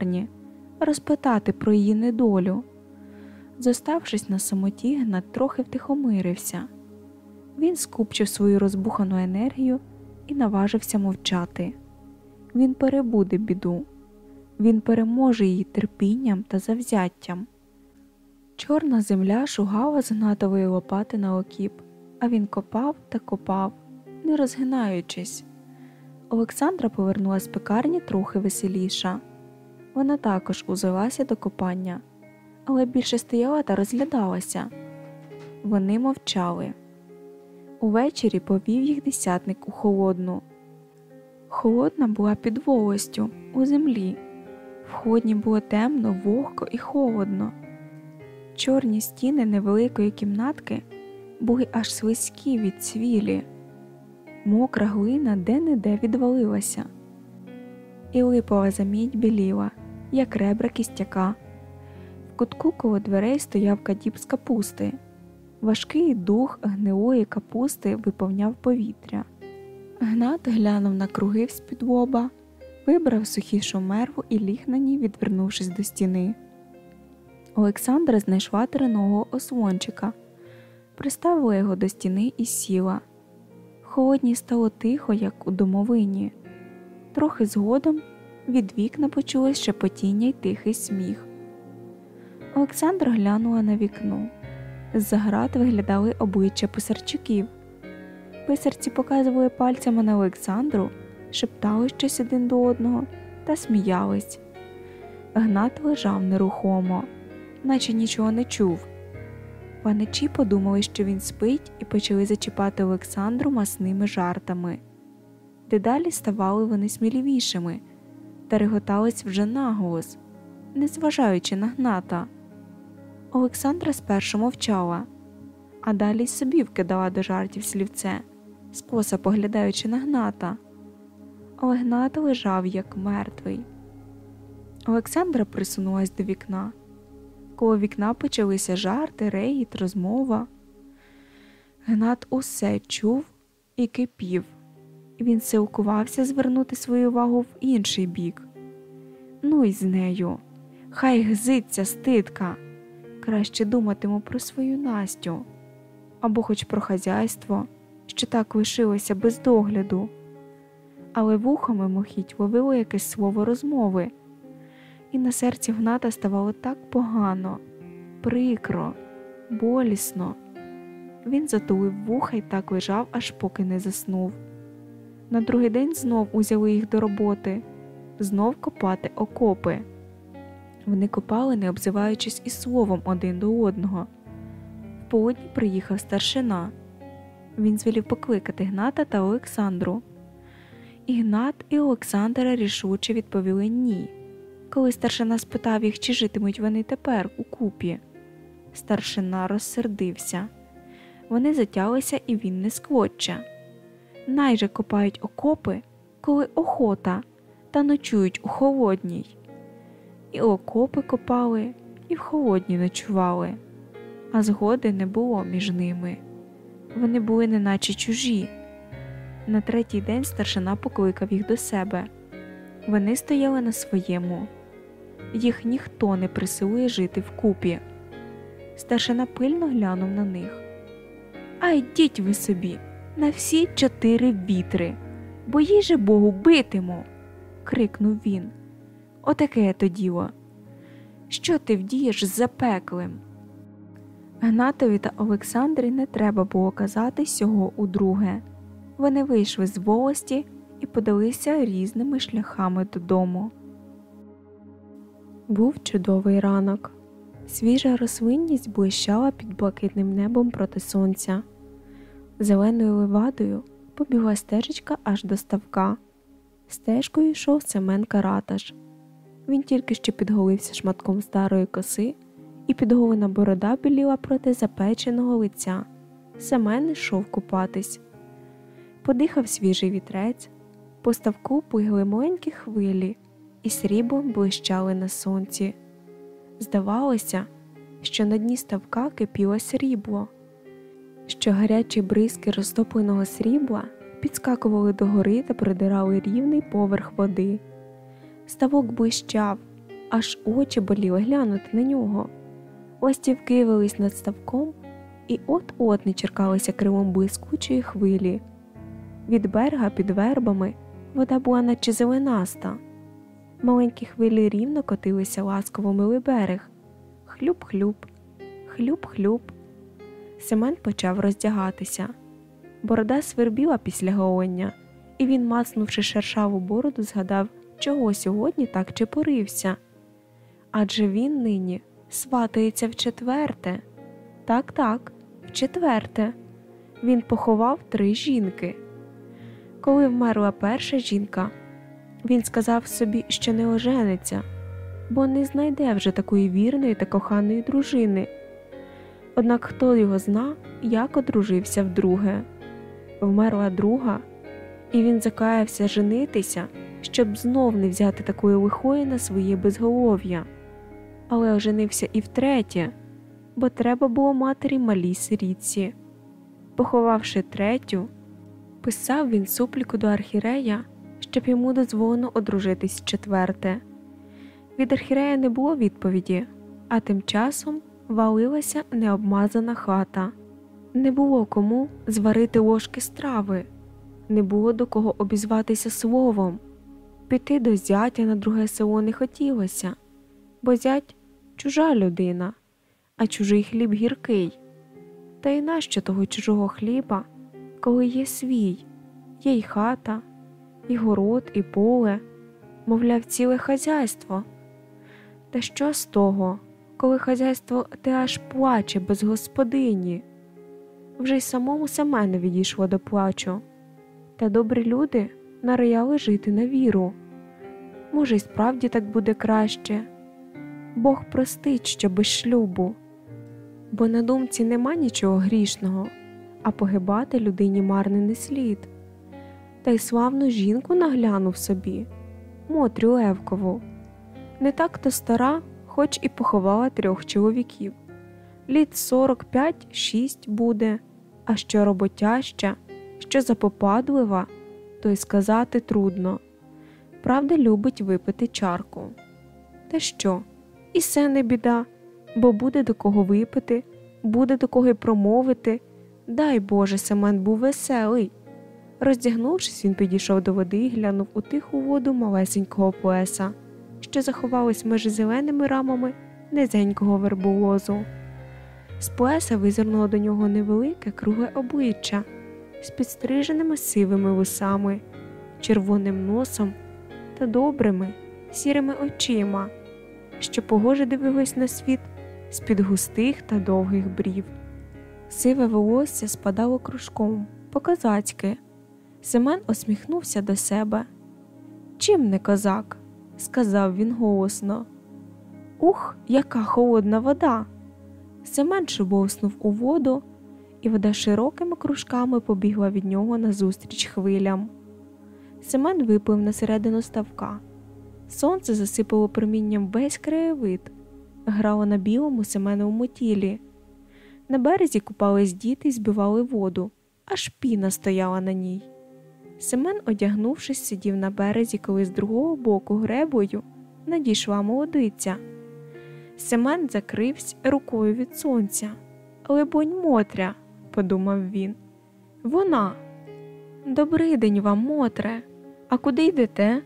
пекарні, розпитати про її недолю. Зоставшись на самоті, Гнат трохи втихомирився. Він скупчив свою розбухану енергію і наважився мовчати. Він перебуде біду, він переможе її терпінням та завзяттям. Чорна земля шугала з гнатової лопати на окіп, а він копав та копав, не розгинаючись. Олександра повернулася з пекарні трохи веселіша. Вона також узялася до копання, але більше стояла та розглядалася. Вони мовчали. Увечері повів їх десятник у холодну. Холодна була під волостю, у землі. В ходні було темно, вогко і холодно. Чорні стіни невеликої кімнатки були аж слизькі від цвілі, мокра глина де-не-де відвалилася, і липова замідь біліла, як ребра кістяка. В кутку коло дверей стояв кадіб з капусти. Важкий дух гнилої капусти виповняв повітря. Гнат глянув на круги з-під вибрав сухішу мерву і ліг на ній, відвернувшись до стіни. Олександра знайшла тереного ослончика, приставила його до стіни і сіла. Холодній стало тихо, як у домовині. Трохи згодом від вікна почулось шепотіння й тихий сміх. Олександра глянула на вікно. З-за град виглядали обличчя писарчуків. Писарці показували пальцями на Олександру, шептали щось один до одного та сміялись. Гнат лежав нерухомо, наче нічого не чув. Паничі подумали, що він спить, і почали зачіпати Олександру масними жартами. Дедалі ставали вони сміливішими та реготались вже наголос, незважаючи на гната. Олександра спершу мовчала, а далі й собі вкидала до жартів слівце, скоса поглядаючи на гната. Але гнат лежав як мертвий. Олександра присунулась до вікна. Коло вікна почалися жарти, регіт, розмова. Гнат усе чув і кипів, він силкувався звернути свою увагу в інший бік. Ну й з нею, хай гзиться стидка краще думатиму про свою Настю або хоч про хазяйство, що так лишилося без догляду. Але вухами мохіть ловило якесь слово розмови, і на серці Гната ставало так погано, прикро, болісно. Він затулив вуха і так лежав, аж поки не заснув. На другий день знов узяли їх до роботи, знов копати окопи. Вони копали, не обзиваючись і словом один до одного. В полудні приїхав старшина. Він звелів покликати Гната та Олександру. І Гнат і Олександра рішуче відповіли ні, коли старшина спитав їх, чи житимуть вони тепер у купі. Старшина розсердився. Вони затялися, і він не сквоче. Найже копають окопи, коли охота, та ночують у холодній і окопи копали, і в холодні ночували, а згоди не було між ними. Вони були неначе чужі. На третій день старшина покликав їх до себе. Вони стояли на своєму, їх ніхто не присилує жити вкупі. Старшина пильно глянув на них. А йдіть ви собі на всі чотири вітри, бо їй же Богу битиму. крикнув він. Отаке то діло. Що ти вдієш з запеклим? Гнатові та Олександрі не треба було казати сього удруге. Вони вийшли з волості і подалися різними шляхами додому. Був чудовий ранок. Свіжа рослинність блищала під блакитним небом проти сонця. Зеленою левадою побігла стежечка аж до ставка. Стежкою йшов Семен Караташ. Він тільки що підголився шматком старої коси, і підголена борода біліла проти запеченого лиця. Семен йшов купатись. Подихав свіжий вітрець, по ставку плигли маленькі хвилі і сріблом блищали на сонці. Здавалося, що на дні ставка кипіло срібло, що гарячі бризки розтопленого срібла підскакували догори та придирали рівний поверх води ставок блищав, аж очі боліли глянути на нього. Ластівки велись над ставком і от-от не черкалися кривом блискучої хвилі. Від берега під вербами вода була наче зеленаста. Маленькі хвилі рівно котилися ласково мили берег. Хлюб-хлюб, хлюб-хлюб. Семен почав роздягатися. Борода свербіла після голення, і він, мацнувши шершаву бороду, згадав, чого сьогодні так чепорився. Адже він нині сватається в четверте. Так, так, в четверте. Він поховав три жінки. Коли вмерла перша жінка, він сказав собі, що не ожениться, бо не знайде вже такої вірної та коханої дружини. Однак хто його зна, як одружився вдруге. Вмерла друга, і він закаявся женитися, щоб знов не взяти такої лихої на своє безголов'я. Але оженився і втретє, бо треба було матері малій сирітці. Поховавши третю, писав він супліку до архірея, щоб йому дозволено одружитись четверте. Від архірея не було відповіді, а тим часом валилася необмазана хата. Не було кому зварити ложки страви, не було до кого обізватися словом. Піти до зятя на друге село не хотілося, бо зять чужа людина, а чужий хліб гіркий. Та й нащо того чужого хліба, коли є свій, є й хата, і город, і поле, мовляв, ціле хазяйство. Та що з того, коли хазяйство те аж плаче без господині? Вже й самому Семенові дійшло до плачу, та добрі люди нараяли жити на віру. Може, й справді так буде краще. Бог простить, що без шлюбу, бо на думці нема нічого грішного, а погибати людині марне не слід. Та й славну жінку наглянув собі, Мотрю Левкову. Не так то стара, хоч і поховала трьох чоловіків. Літ сорок п'ять шість буде, а що роботяща, що запопадлива, то й сказати трудно. Правда, любить випити чарку. Та що? І все не біда, бо буде до кого випити, буде до кого й промовити. Дай Боже, Семен був веселий. Роздягнувшись, він підійшов до води і глянув у тиху воду малесенького поеса, що заховалось між зеленими рамами низенького верболозу. З поеса визирнуло до нього невелике кругле обличчя з підстриженими сивими вусами, червоним носом та добрими, сірими очима, що погоже дивились на світ з під густих та довгих брів. Сиве волосся спадало кружком, по-козацьки. Семен усміхнувся до себе. Чим не козак? Сказав він голосно. Ух, яка холодна вода! Семен шубовснув у воду, і вода широкими кружками побігла від нього назустріч хвилям. Семен виплив на середину ставка. Сонце засипало промінням весь краєвид, грало на білому Семеновому тілі. На березі купались діти і збивали воду, аж піна стояла на ній. Семен, одягнувшись, сидів на березі, коли з другого боку гребою надійшла молодиця. Семен закрився рукою від сонця. Либонь, Мотря, подумав він. Вона. Добрий день вам, Мотре. А куди йдете?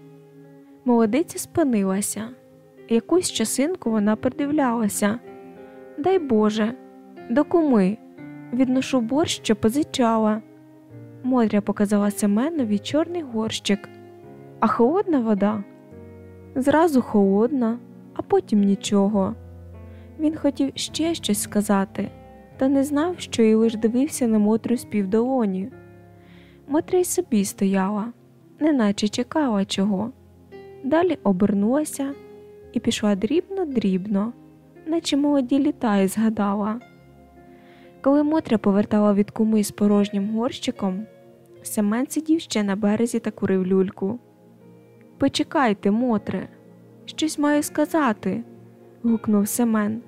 Молодиця спинилася. Якусь часинку вона придивлялася. Дай Боже, до куми. Відношу борщ, що позичала. Мотря показала Семенові чорний горщик. А холодна вода? Зразу холодна, а потім нічого. Він хотів ще щось сказати, та не знав, що і лиш дивився на Мотрю з півдолоні. Мотря й собі стояла, неначе чекала чого. Далі обернулася і пішла дрібно-дрібно, наче молоді літа і згадала. Коли Мотря повертала від куми з порожнім горщиком, Семен сидів ще на березі та курив люльку. Почекайте, Мотре, щось маю сказати. гукнув Семен.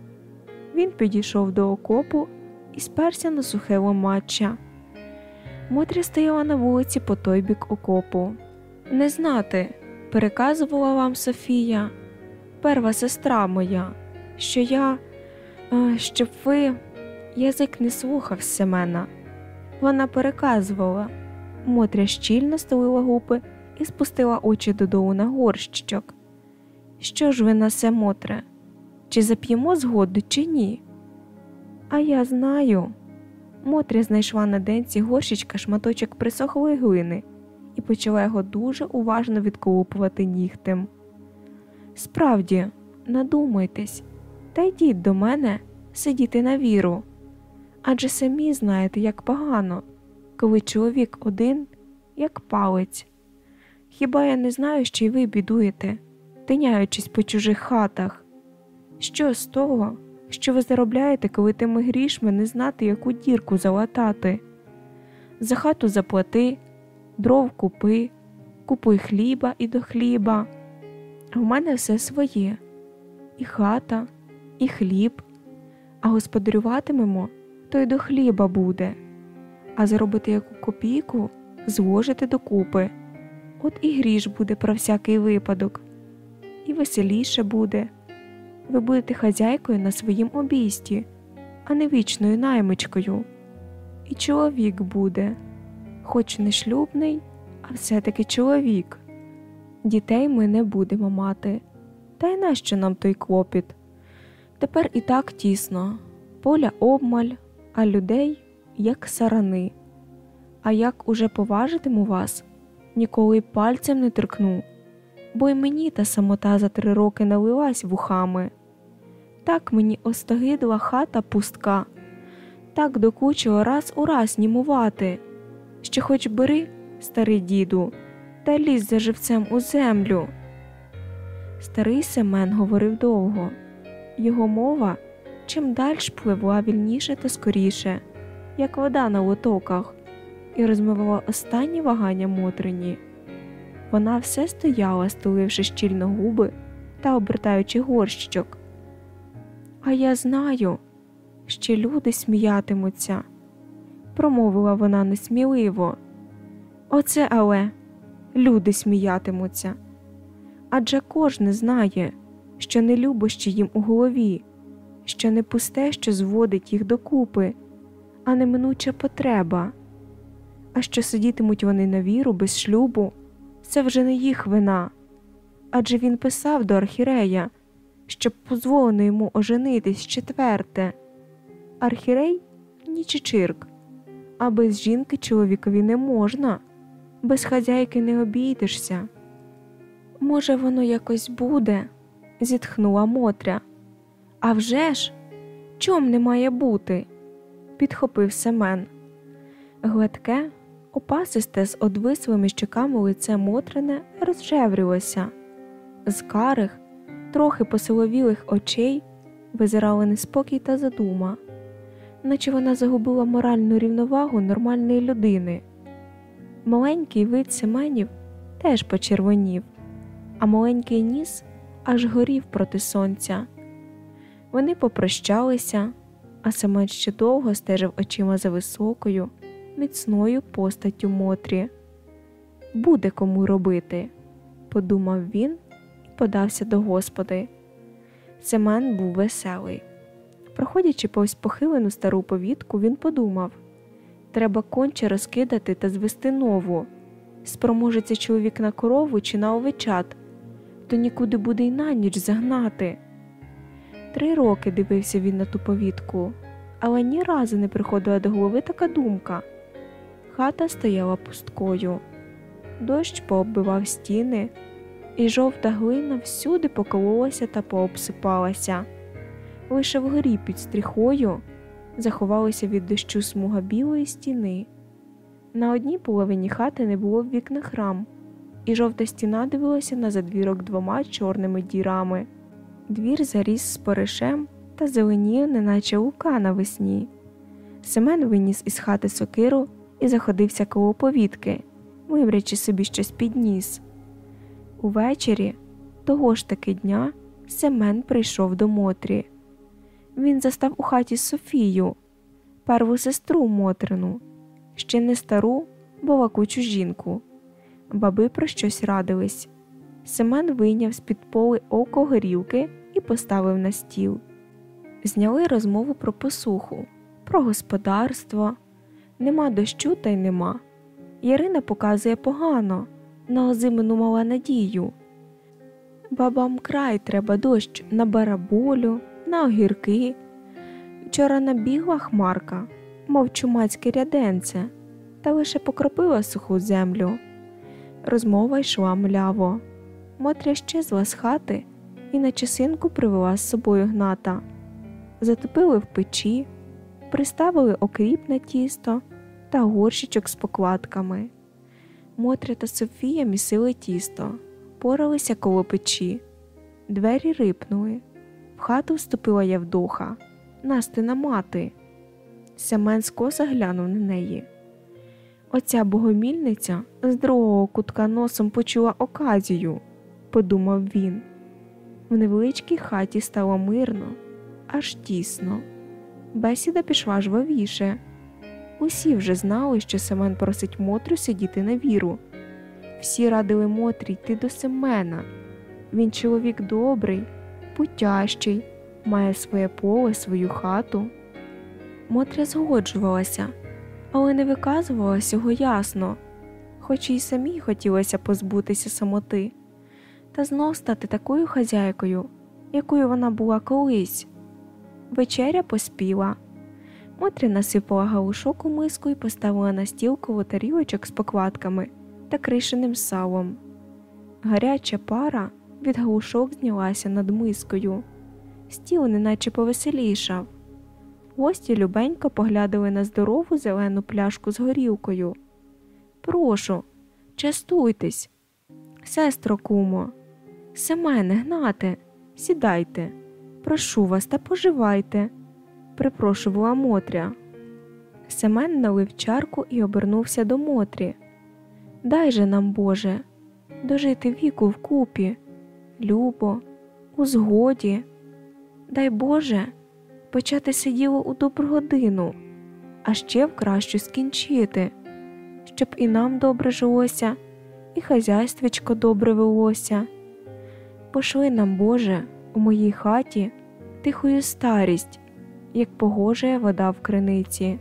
Він підійшов до окопу і сперся на сухе ломаччя. Мотря стояла на вулиці по той бік окопу. Не знати, переказувала вам Софія, перва сестра моя, що я, е, щоб ви язик не слухав Семена. Вона переказувала. Мотря щільно стелила губи і спустила очі додолу на горщичок. Що ж ви на се, Мотре? Чи зап'ємо згоду, чи ні? А я знаю. Мотря знайшла на денці горщичка шматочок присохлої глини і почала його дуже уважно відколупувати нігтем. Справді, надумайтесь, та йдіть до мене сидіти на віру. Адже самі знаєте, як погано, коли чоловік один, як палець. Хіба я не знаю, що й ви бідуєте, тиняючись по чужих хатах? Що з того, що ви заробляєте, коли тими грішми не знати, яку дірку залатати? За хату заплати, дров купи, купуй хліба і до хліба. В мене все своє і хата, і хліб, а господарюватимемо, то й до хліба буде, а заробити яку копійку зложити докупи. От і гріш буде про всякий випадок, і веселіше буде. Ви будете хазяйкою на своїм обійсті, а не вічною наймичкою. І чоловік буде, хоч не шлюбний, а все-таки чоловік. Дітей ми не будемо мати. Та й нащо нам той клопіт? Тепер і так тісно, поля обмаль, а людей як сарани. А як уже поважитиму вас, ніколи й пальцем не торкну, бо й мені та самота за три роки налилась вухами. Так мені остогидла хата пустка, так докучило раз у раз німувати, що хоч бери, старий діду, та лізь за живцем у землю. Старий Семен говорив довго, його мова чим дальш пливла вільніше та скоріше, як вода на лотоках, і розмивала останні вагання Мотрині. Вона все стояла, стуливши щільно губи та обертаючи горщичок. А я знаю, що люди сміятимуться, промовила вона несміливо. Оце але люди сміятимуться. Адже кожен знає, що не любощі їм у голові, що не пусте, що зводить їх докупи, а неминуча потреба. А що сидітимуть вони на віру без шлюбу, це вже не їх вина. Адже він писав до архірея, щоб дозволено йому оженитись четверте. Архірей нічичирк, а без жінки чоловікові не можна, без хазяйки не обійдешся. Може, воно якось буде, зітхнула Мотря. «А вже ж, чом не має бути? Підхопив Семен. Гладке, опасисте з одвислими щоками лице Мотрине розжеврилося. З карих, трохи посиловілих очей визирали неспокій та задума, наче вона загубила моральну рівновагу нормальної людини. Маленький вид Семенів теж почервонів, а маленький ніс аж горів проти сонця. Вони попрощалися, а Семен ще довго стежив очима за високою, міцною постаттю Мотрі. Буде кому робити, подумав він і подався до господи. Семен був веселий. Проходячи повз похилену стару повітку, він подумав треба конче розкидати та звести нову. Спроможеться чоловік на корову чи на овечат, то нікуди буде й на ніч загнати. Три роки дивився він на ту повітку, але ні разу не приходила до голови така думка. Хата стояла пусткою, дощ пооббивав стіни, і жовта глина всюди покололася та пообсипалася. Лише вгорі під стріхою заховалася від дощу смуга білої стіни. На одній половині хати не було в вікнах рам, і жовта стіна дивилася на задвірок двома чорними дірами. Двір заріс споришем та зеленів, неначе лука навесні. Семен виніс із хати сокиру і заходився коло повітки, вибрячи собі щось під ніс. Увечері, того ж таки дня, Семен прийшов до Мотрі. Він застав у хаті Софію, перву сестру Мотрину, ще не стару, бо лакучу жінку. Баби про щось радились. Семен вийняв з під поли око горілки і поставив на стіл. Зняли розмову про посуху, про господарство. Нема дощу та й нема. Ярина показує погано, на озимину мала надію. Бабам край треба дощ на бараболю, на огірки. Вчора набігла хмарка, мов чумацьке ряденце, та лише покропила суху землю. Розмова йшла мляво. Мотря щезла з хати і на часинку привела з собою гната. Затопили в печі, приставили окріп на тісто та горщичок з покладками. Мотря та Софія місили тісто, поралися коло печі. Двері рипнули. В хату вступила Явдоха, Настина мати. Семен скоса глянув на неї. Оця богомільниця з другого кутка носом почула оказію, подумав він. В невеличкій хаті стало мирно, аж тісно. Бесіда пішла жвавіше. Усі вже знали, що Семен просить Мотрю сидіти на віру. Всі радили Мотрі йти до Семена. Він чоловік добрий, путящий, має своє поле, свою хату. Мотря згоджувалася, але не виказувала цього ясно, хоч і самій хотілося позбутися самоти, та знов стати такою хазяйкою, якою вона була колись. Вечеря поспіла. Мотря насипала галушок у миску і поставила на стіл коло тарілочок з покладками та кришеним салом. Гаряча пара від галушок знялася над мискою. Стіл неначе повеселішав. Гості любенько поглядали на здорову зелену пляшку з горілкою. Прошу, частуйтесь, сестро кумо, Семене, гнате, сідайте, прошу вас та поживайте, припрошувала Мотря. Семен налив чарку і обернувся до Мотрі. Дай же нам, Боже, дожити віку вкупі, любо, у згоді. Дай Боже почати сиділо у добру годину, а ще в кращу скінчити, щоб і нам добре жилося, і хазяйствечко добре велося. Пошли нам, Боже, у моїй хаті тихою старість, як погожує вода в криниці.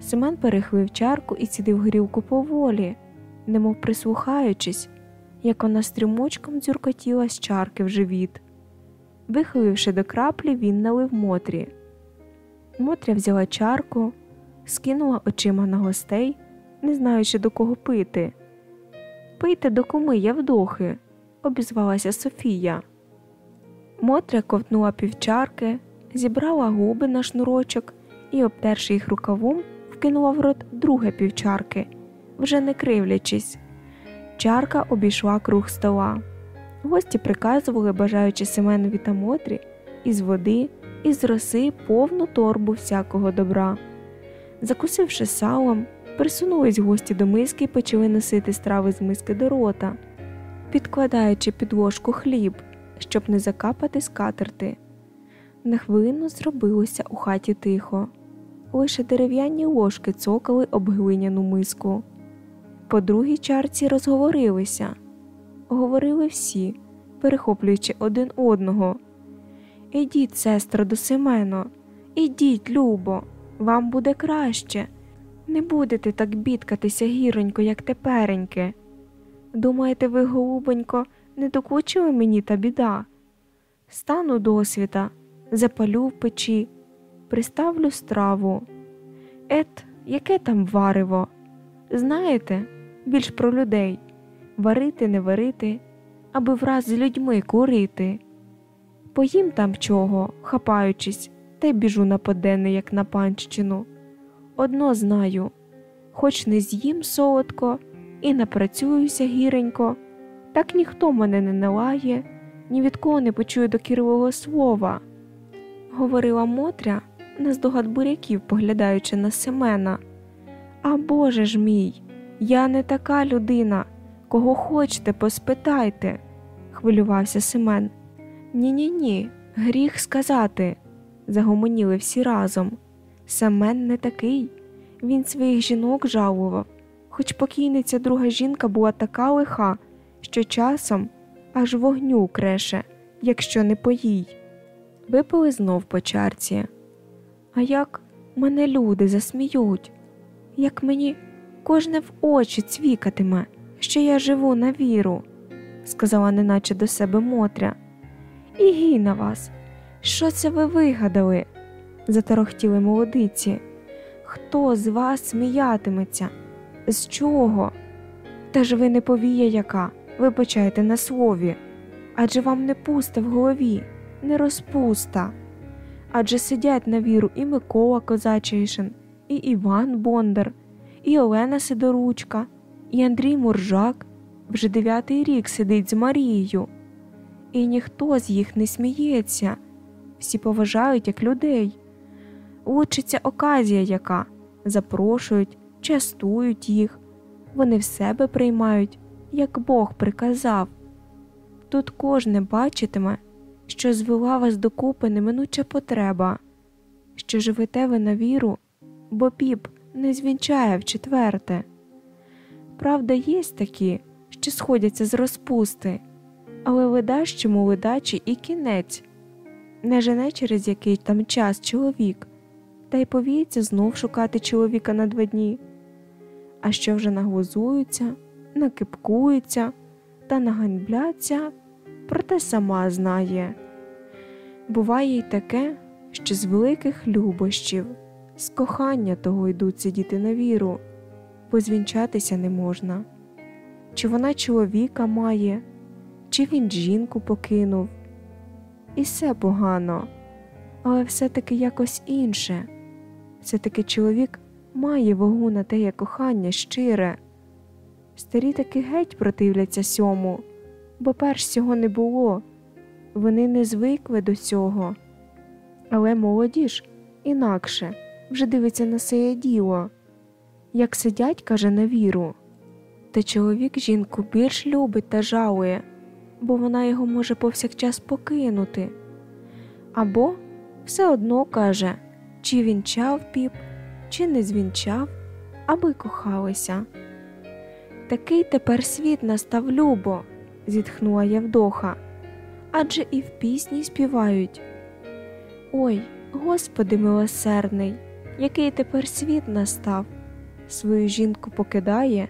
Семен перехлив чарку і цідив горілку поволі, немов прислухаючись, як вона стрімочком дзюркотіла з чарки в живіт. Вихиливши до краплі, він налив Мотрі. Мотря взяла чарку, скинула очима на гостей, не знаючи до кого пити. Пийте до куми Явдохи, обізвалася Софія. Мотря ковтнула півчарки, зібрала губи на шнурочок і, обтерши їх рукавом, вкинула в рот друге півчарки, вже не кривлячись. Чарка обійшла круг стола. Гості приказували, бажаючи Семенові та Мотрі, із води, із роси повну торбу всякого добра. Закусивши салом, присунулись гості до миски і почали носити страви з миски до рота, підкладаючи під ложку хліб, щоб не закапати скатерти. На хвилину зробилося у хаті тихо, лише дерев'яні ложки цокали об глиняну миску. По другій чарці розговорилися говорили всі, перехоплюючи один одного. Ідіть, сестро, до Семена, ідіть, любо, вам буде краще. Не будете так бідкатися гіронько, як тепереньки. Думаєте, ви, голубонько, не докучили мені та біда? Стану досвіта, запалю в печі, приставлю страву. Ет, яке там варево? Знаєте, більш про людей варити, не варити, аби враз з людьми курити. Поїм там чого, хапаючись, та й біжу на поденне, як на панщину. Одно знаю хоч не з'їм солодко і напрацююся гіренько, так ніхто мене не налає, ні від кого не почує докірливого слова. Говорила Мотря, наздогад буряків, поглядаючи на Семена. А Боже ж мій, я не така людина, Кого хочете, поспитайте, хвилювався Семен. Ні, ні, ні, гріх сказати, загомоніли всі разом. Семен не такий, він своїх жінок жалував, хоч покійниця друга жінка була така лиха, що часом аж вогню креше, якщо не поїй. Випили знов по чарці. А як мене люди засміють, як мені кожне в очі цвікатиме, що я живу на віру, сказала неначе до себе Мотря. І гій на вас. Що це ви вигадали? заторохтіли молодиці. Хто з вас сміятиметься? З чого? Та ж ви не повія яка, ви почаєте на слові. Адже вам не пуста в голові, не розпуста. Адже сидять на віру і Микола Козачишин, і Іван Бондар, і Олена Сидоручка, і Андрій Муржак вже дев'ятий рік сидить з Марією. І ніхто з їх не сміється, всі поважають як людей. Учиться оказія яка, запрошують, частують їх, вони в себе приймають, як Бог приказав. Тут кожне бачитиме, що звела вас докупи неминуча потреба, що живете ви на віру, бо піп не звінчає в четверте. Правда, є такі, що сходяться з розпусти, але ледащому ледачі і кінець, не жене через який там час чоловік, та й повіється знов шукати чоловіка на два дні. А що вже наглузуються, накипкуються та наганьбляться, проте сама знає. Буває й таке, що з великих любощів, з кохання того йдуть сидіти на віру, бо звінчатися не можна. Чи вона чоловіка має, чи він жінку покинув. І все погано, але все-таки якось інше. Все-таки чоловік має вагу на теє кохання щире. Старі таки геть противляться сьому, бо перш цього не було, вони не звикли до цього. Але молоді ж інакше вже дивиться на своє діло. Як сидять, каже на віру, та чоловік жінку більш любить та жалує, бо вона його може повсякчас покинути. Або все одно каже, чи вінчав піп, чи не звінчав, аби кохалися. Такий тепер світ настав любо, зітхнула Явдоха, адже і в пісні співають. Ой, Господи милосердний, який тепер світ настав, свою жінку покидає,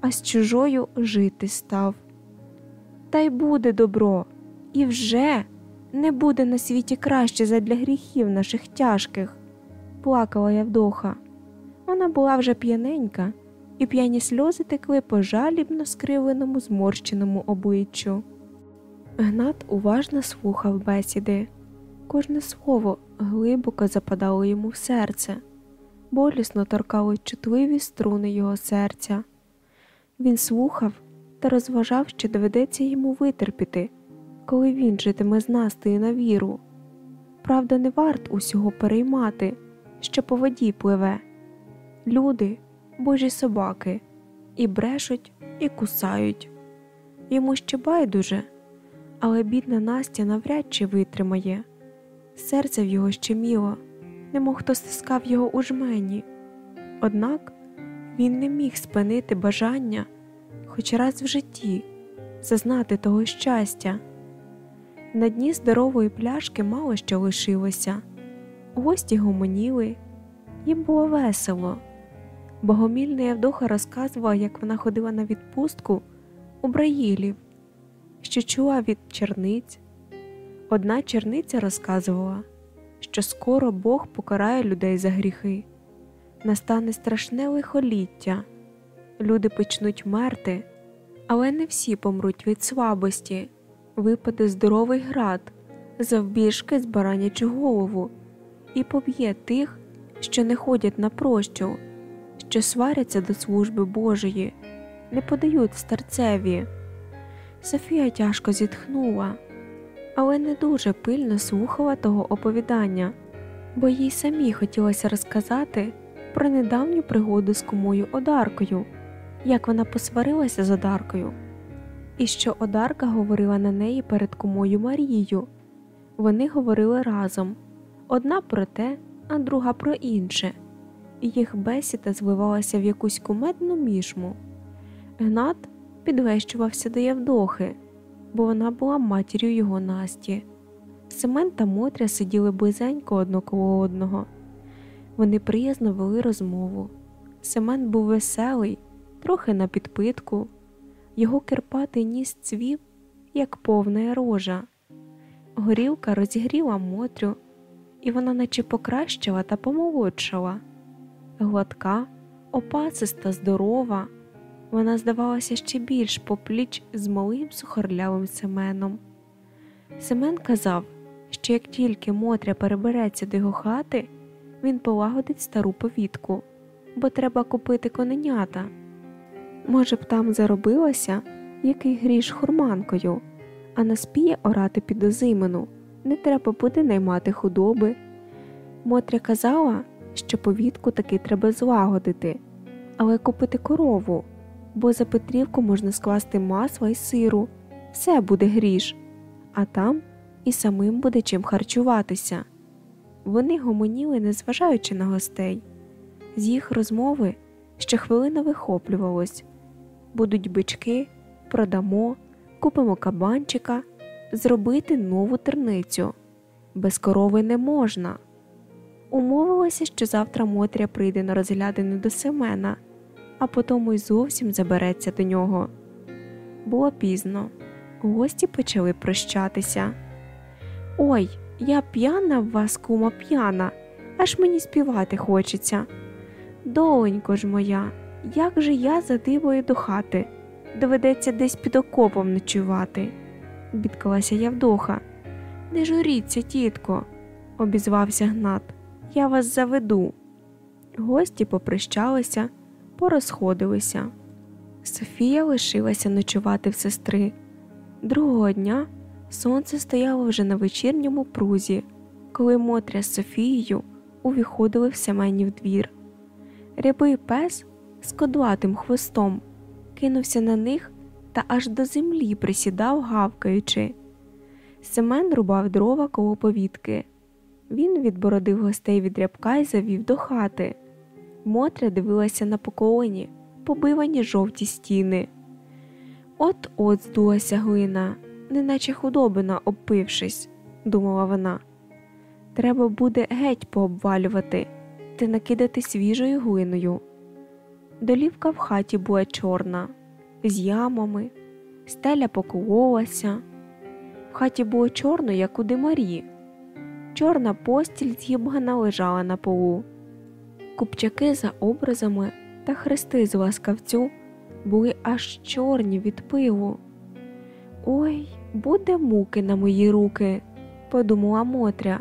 а з чужою жити став. Та й буде добро, і вже не буде на світі краще задля гріхів наших тяжких, плакала Явдоха. Вона була вже п'яненька, і п'яні сльози текли по жалібно скривленому зморщеному обличчю. Гнат уважно слухав бесіди, кожне слово глибоко западало йому в серце, болісно торкало чутливі струни його серця. Він слухав та розважав, що доведеться йому витерпіти, коли він житиме з Настею на віру. Правда, не варт усього переймати, що по воді пливе. Люди, божі собаки, і брешуть, і кусають. Йому ще байдуже, але бідна Настя навряд чи витримає. Серце в його щеміло, немов хто стискав його у жмені. Однак він не міг спинити бажання хоч раз в житті зазнати того щастя. На дні здорової пляшки мало що лишилося, гості гомоніли, їм було весело. Богомільна Явдоха розказувала, як вона ходила на відпустку у Браїлів, що чула від черниць. Одна черниця розказувала, що скоро Бог покарає людей за гріхи, настане страшне лихоліття, люди почнуть мерти, але не всі помруть від слабості, випаде здоровий град, завбільшки з баранячу голову, і поб'є тих, що не ходять на прощу, що сваряться до служби Божої, не подають старцеві. Софія тяжко зітхнула але не дуже пильно слухала того оповідання, бо їй самій хотілося розказати про недавню пригоду з кумою Одаркою, як вона посварилася з Одаркою, і що Одарка говорила на неї перед кумою Марією. Вони говорили разом одна про те, а друга про інше, їх бесіда звивалася в якусь кумедну мішму. Гнат підвещувався до Явдохи бо вона була матір'ю його Насті. Семен та Мотря сиділи близенько одно коло одного. Вони приязно вели розмову. Семен був веселий, трохи на підпитку. Його кирпатий ніс цвів, як повна рожа. Горілка розігріла Мотрю, і вона наче покращила та помолодшала. Гладка, опасиста, здорова, вона здавалася ще більш попліч з малим сухорлявим Семеном. Семен казав, що як тільки Мотря перебереться до його хати, він полагодить стару повітку, бо треба купити коненята. Може б, там заробилася який гріш хурманкою, а наспіє орати під озимину, не треба буде наймати худоби. Мотря казала, що повітку таки треба злагодити, але купити корову, бо за Петрівку можна скласти масла й сиру, все буде гріш, а там і самим буде чим харчуватися. Вони гомоніли, незважаючи на гостей. З їх розмови ще хвилина вихоплювалось будуть бички, продамо, купимо кабанчика, зробити нову терницю. Без корови не можна. Умовилася, що завтра Мотря прийде на розглядини до Семена, а потім й зовсім забереться до нього. Було пізно, гості почали прощатися. Ой, я п'яна в вас, кума, п'яна, аж мені співати хочеться. Доленько ж моя, як же я за дивою до хати? Доведеться десь під окопом ночувати, бідкалася Явдоха. Не журіться, тітко, обізвався Гнат. Я вас заведу. Гості попрощалися, порозходилися. Софія лишилася ночувати в сестри. Другого дня сонце стояло вже на вечірньому прузі, коли Мотря з Софією увіходили в Семенів двір. Рябий пес з кодлатим хвостом кинувся на них та аж до землі присідав, гавкаючи. Семен рубав дрова коло повітки. Він відбородив гостей від рябка і завів до хати. Мотря дивилася на поколені, побивані жовті стіни. От от здулася глина, неначе худобина, обпившись, думала вона. Треба буде геть пообвалювати та накидати свіжою глиною. Долівка в хаті була чорна, з ямами, стеля покололася. В хаті було чорно, як у димарі. Чорна постіль з'їбгана лежала на полу. Купчаки за образами та хрести з ласкавцю були аж чорні від пиву. Ой, буде муки на мої руки, подумала Мотря,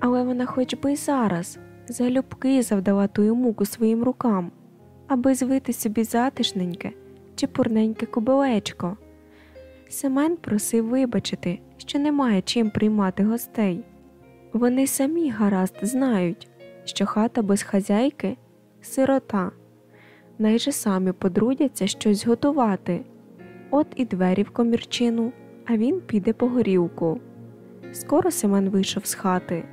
але вона хоч би й зараз залюбки завдала тую муку своїм рукам, аби звити собі затишненьке чи пурненьке кобилечко. Семен просив вибачити, що немає чим приймати гостей. Вони самі гаразд знають, що хата без хазяйки сирота, найже самі подрудяться щось готувати. От і двері в комірчину, а він піде по горілку. Скоро Семен вийшов з хати.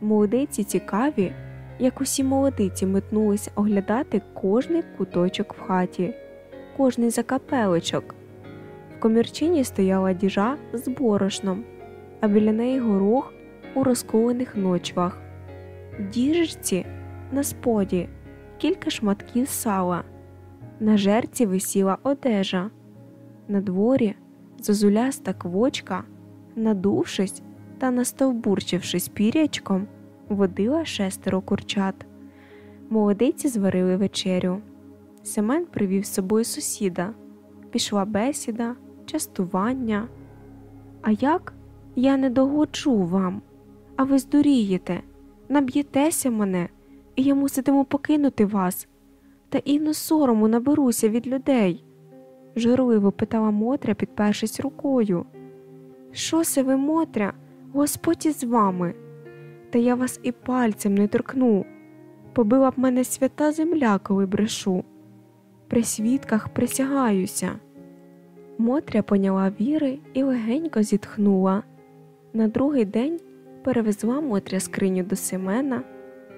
Молодиці цікаві, як усі молодиці метнулися оглядати кожний куточок в хаті, кожний закапелочок. В комірчині стояла діжа з борошном, а біля неї горох у розколених ночвах. В діжечці на споді кілька шматків сала, на жерці висіла одежа. На дворі зозуляста квочка, надувшись та настовбурчившись пірячком, водила шестеро курчат. Молодиці зварили вечерю. Семен привів з собою сусіда, пішла бесіда, частування. А як я не догоджу вам, а ви здурієте, наб'єтеся мене, і я муситиму покинути вас, та іно сорому наберуся від людей журливо питала Мотря, підпершись рукою. Що се ви, Мотря, Господь із вами? Та я вас і пальцем не торкну. Побила б мене свята земля, коли брешу. При свідках присягаюся. Мотря поняла віри і легенько зітхнула. На другий день перевезла Мотря скриню до Семена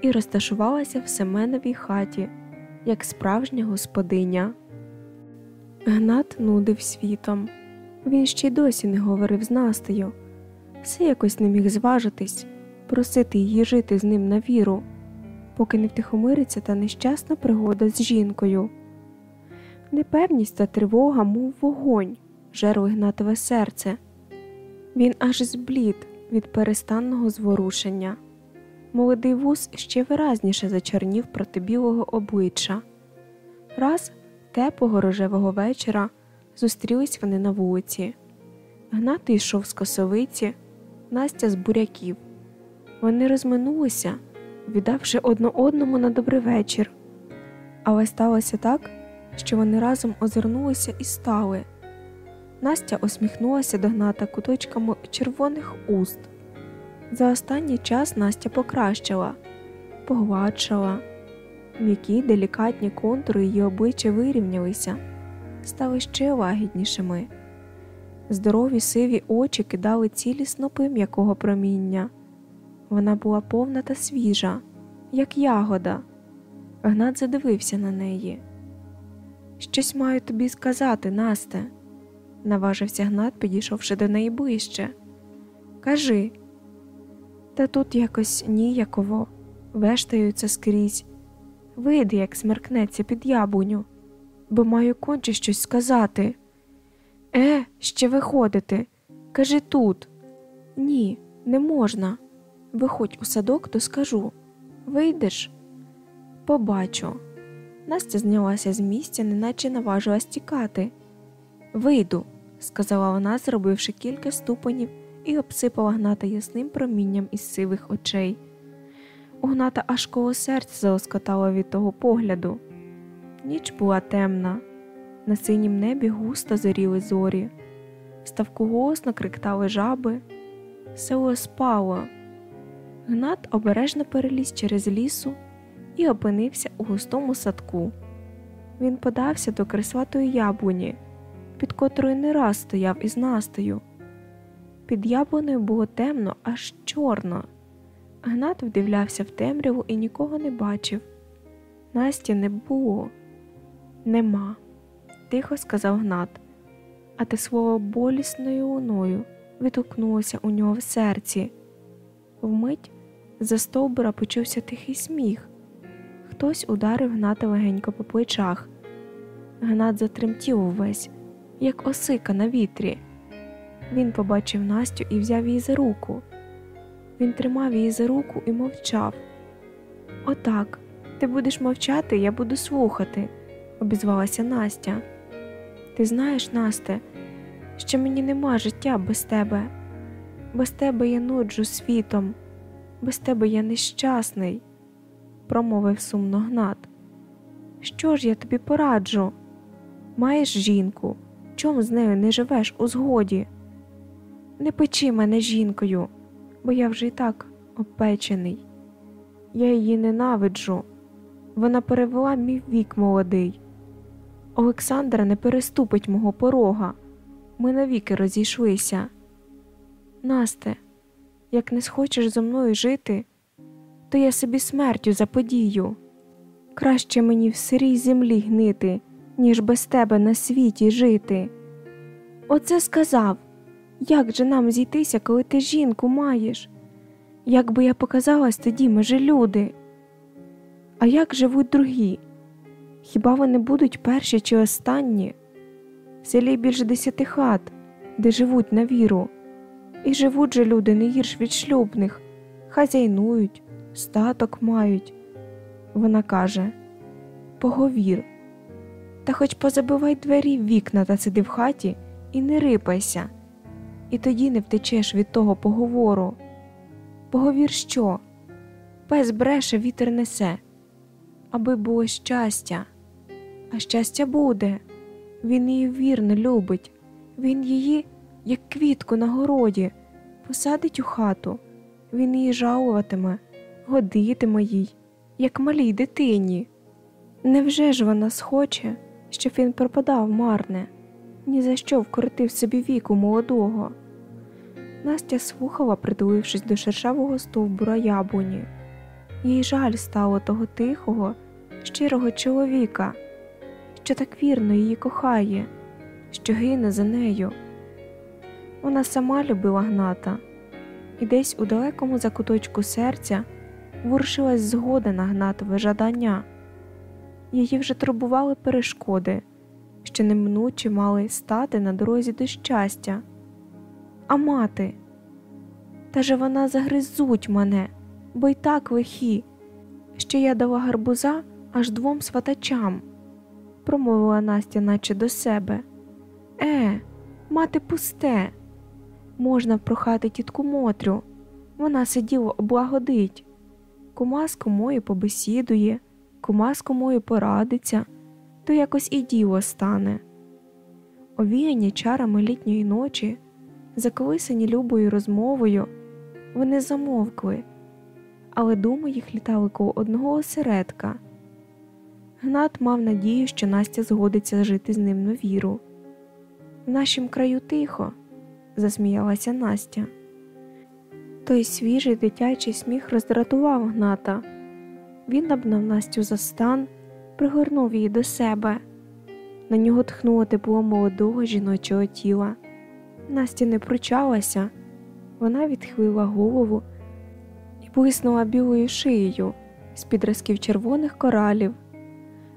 і розташувалася в Семеновій хаті, як справжня господиня. Гнат нудив світом. Він ще й досі не говорив з Настею, все якось не міг зважитись, просити її жити з ним на віру, поки не втихомириться та нещасна пригода з жінкою. Непевність та тривога, мов вогонь, жерли Гнатове серце. Він аж зблід від перестанного зворушення. Молодий вуз ще виразніше зачорнів проти білого обличчя. Раз теплого рожевого вечора зустрілись вони на вулиці. Гнатий йшов з косовиці, Настя з буряків. Вони розминулися, віддавши одно одному на добрий вечір. Але сталося так, що вони разом озирнулися і стали. Настя усміхнулася до Гната куточками червоних уст. За останній час Настя покращила, погладшала. М'які делікатні контури її обличчя вирівнялися, стали ще лагіднішими. Здорові сиві очі кидали цілі снопи м'якого проміння. Вона була повна та свіжа, як ягода. Гнат задивився на неї. Щось маю тобі сказати, Насте, наважився Гнат, підійшовши до неї ближче. Кажи, та тут якось ніяково, вештаються скрізь. Вийди, як смеркнеться під яблуню, бо маю конче щось сказати. Е, ще виходити. Кажи тут. Ні, не можна. Виходь у садок, то скажу. Вийдеш? Побачу. Настя знялася з місця, неначе наважилась тікати. Вийду, сказала вона, зробивши кілька ступенів і обсипала гната ясним промінням із сивих очей. У гната аж коло серця залоскотало від того погляду. Ніч була темна, на синім небі густо зоріли зорі, ставку голосно криктали жаби, село спало. Гнат обережно переліз через лісу і опинився у густому садку. Він подався до кресватої яблуні, під котрою не раз стояв із Настею. Під яблуною було темно, аж чорно. Гнат вдивлявся в темряву і нікого не бачив. Насті не було, нема, тихо сказав Гнат, а те слово болісною луною відгукнулося у нього в серці. Вмить за стовбура почувся тихий сміх. Хтось ударив Гната легенько по плечах. Гнат затремтів увесь, як осика на вітрі. Він побачив Настю і взяв її за руку. Він тримав її за руку і мовчав. Отак, ти будеш мовчати, я буду слухати, обізвалася Настя. Ти знаєш, Насте, що мені нема життя без тебе. Без тебе я нуджу світом, без тебе я нещасний, промовив сумно Гнат. Що ж я тобі пораджу? Маєш жінку, чом з нею не живеш у згоді? Не печи мене жінкою, бо я вже і так обпечений. Я її ненавиджу. Вона перевела мій вік молодий. Олександра не переступить мого порога. Ми навіки розійшлися. Насте, як не схочеш зо мною жити, то я собі смертю заподію. Краще мені в сирій землі гнити, ніж без тебе на світі жити. Оце сказав. Як же нам зійтися, коли ти жінку маєш? Як би я показалась тоді, ми же люди? А як живуть другі? Хіба вони будуть перші чи останні? В селі більше десяти хат, де живуть на віру, і живуть же люди не гірш від шлюбних, хазяйнують, статок мають. Вона каже Поговір, та хоч позабивай двері вікна та сиди в хаті і не рипайся і тоді не втечеш від того поговору. Поговір що? Пес бреше, вітер несе, аби було щастя, а щастя буде. Він її вірно любить, він її, як квітку на городі, посадить у хату, він її жалуватиме, годитиме їй, як малій дитині. Невже ж вона схоче, щоб він пропадав марне, ні за що вкоротив собі віку молодого? Настя слухала, притулившись до шершавого стовбура яблуні. Їй жаль стало того тихого, щирого чоловіка, що так вірно її кохає, що гине за нею, Вона сама любила гната, і десь у далекому закуточку серця ворушилась згода на гнатове жадання. Її вже турбували перешкоди, що неминуче мали стати на дорозі до щастя. А мати, та же вона загризуть мене, бо й так лихі, що я дала гарбуза аж двом сватачам, промовила Настя, наче до себе. Е, мати пусте, можна прохати тітку Мотрю, вона сиділо облагодить, кума з комою побесідує, кума з комою порадиться, то якось і діло стане. Овіяні чарами літньої ночі, заколисані любою розмовою, вони замовкли, але думи їх літали коло одного осередка. Гнат мав надію, що Настя згодиться жити з ним на віру. В нашім краю тихо, засміялася Настя. Той свіжий дитячий сміх роздратував Гната. Він набнав Настю за стан, пригорнув її до себе. На нього тхнуло тепло молодого жіночого тіла. Настя не пручалася, вона відхилила голову і блиснула білою шиєю з підразків червоних коралів.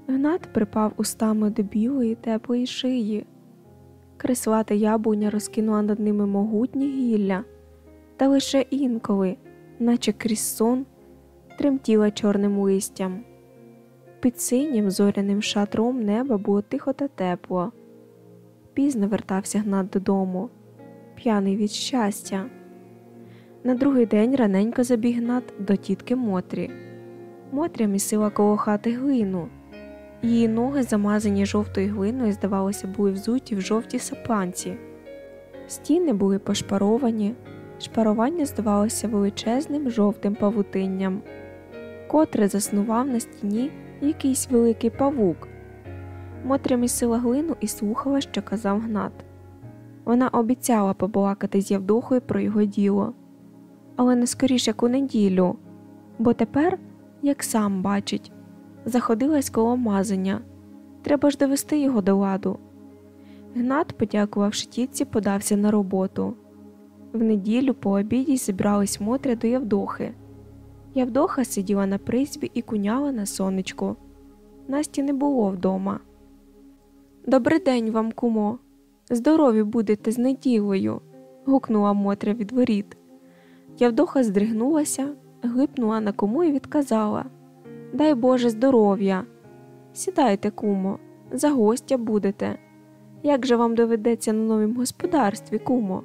Гнат припав устами до білої теплої шиї. Креслата яблуня розкинула над ними могутні гілля, та лише інколи, наче крізь сон, тремтіла чорним листям. Під синім зоряним шатром неба було тихо та тепло. Пізно вертався Гнат додому, п'яний від щастя. На другий день раненько забіг Гнат до тітки Мотрі. Мотря місила коло хати глину. Її ноги, замазані жовтою глиною, здавалося, були взуті в жовтій сапанці. Стіни були пошпаровані, шпарування здавалося величезним жовтим павутинням, котре заснував на стіні якийсь великий павук. Мотря місила глину і слухала, що казав Гнат. Вона обіцяла побалакати з Явдохою про його діло, але не скоріше як у неділю, бо тепер, як сам бачить, заходилась коло мазання. Треба ж довести його до ладу. Гнат, подякувавши тітці, подався на роботу. В неділю по обіді зібрались Мотря до Явдохи. Явдоха сиділа на призбі і куняла на сонечку. Насті не було вдома. Добрий день вам, кумо. Здорові будете з неділею. гукнула Мотря від воріт. Явдоха здригнулася, глипнула на кому і відказала Дай Боже здоров'я. Сідайте, кумо, за гостя будете. Як же вам доведеться на новім господарстві, кумо?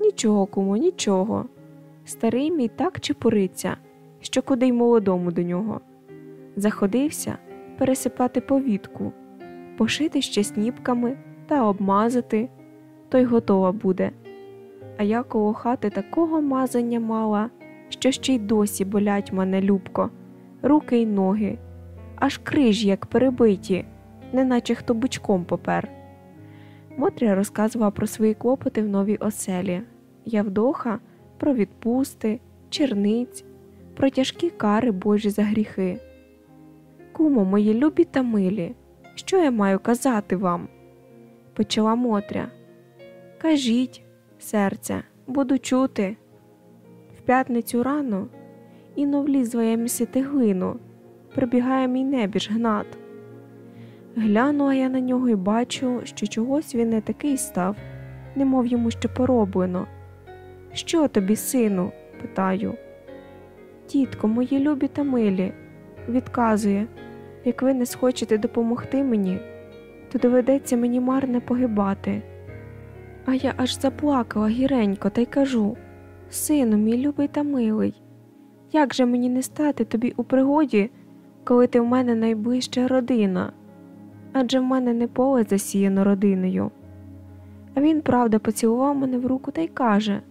Нічого, кумо, нічого. Старий мій так чепуриться, що куди й молодому до нього. Заходився пересипати повітку, пошити ще сніпками та обмазати, то й готова буде. А я коло хати такого мазання мала, що ще й досі болять мене любко, руки й ноги, аж крижі, як перебиті, неначе хто бучком попер. Мотря розказувала про свої клопоти в новій оселі, Явдоха про відпусти, черниць, про тяжкі кари Божі за гріхи. Кумо, мої любі та милі, що я маю казати вам? почала Мотря. Кажіть, серце, буду чути. В п'ятницю рано іно влізла я місити глину, прибігає мій небіж гнат. Глянула я на нього і бачу, що чогось він не такий став, немов йому ще пороблено. Що тобі, сину? питаю. Тітко, мої любі та милі, відказує, як ви не схочете допомогти мені, то доведеться мені марне погибати. А я аж заплакала гіренько та й кажу Сину, мій любий та милий, як же мені не стати тобі у пригоді, коли ти в мене найближча родина? Адже в мене не поле засіяно родиною. А він, правда, поцілував мене в руку та й каже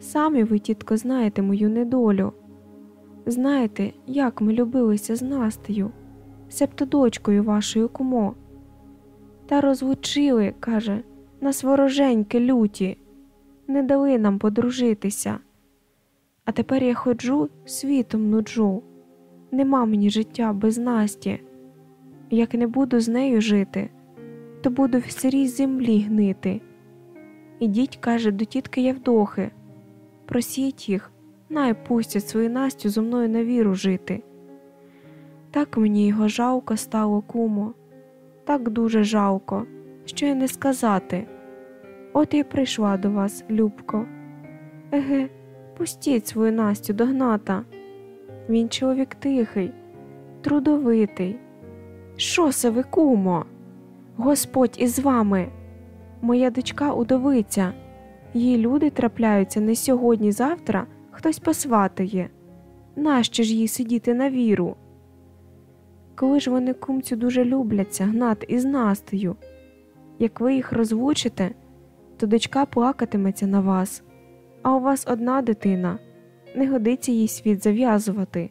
Самі ви, тітко, знаєте мою недолю. Знаєте, як ми любилися з Настею, себто дочкою вашою кумо. Та розлучили, каже, нас вороженьки люті, не дали нам подружитися. А тепер я ходжу, світом нуджу. Нема мені життя без Насті. Як не буду з нею жити, то буду в сирій землі гнити. Ідіть, каже, до тітки Євдохи. Просіть їх, най пустять свою Настю зо мною на віру жити. Так мені його жалко стало, кумо, так дуже жалко, що й не сказати. От я прийшла до вас, Любко. Еге, пустіть свою Настю до Гната. Він чоловік тихий, трудовитий. Що се ви, кумо? Господь із вами. Моя дочка удовиця. Їй люди трапляються не сьогодні, завтра хтось посватає. Нащо ж їй сидіти на віру? Коли ж вони кумцю дуже любляться, гнат із Настею. Як ви їх розлучите, то дочка плакатиметься на вас, а у вас одна дитина, не годиться їй світ зав'язувати.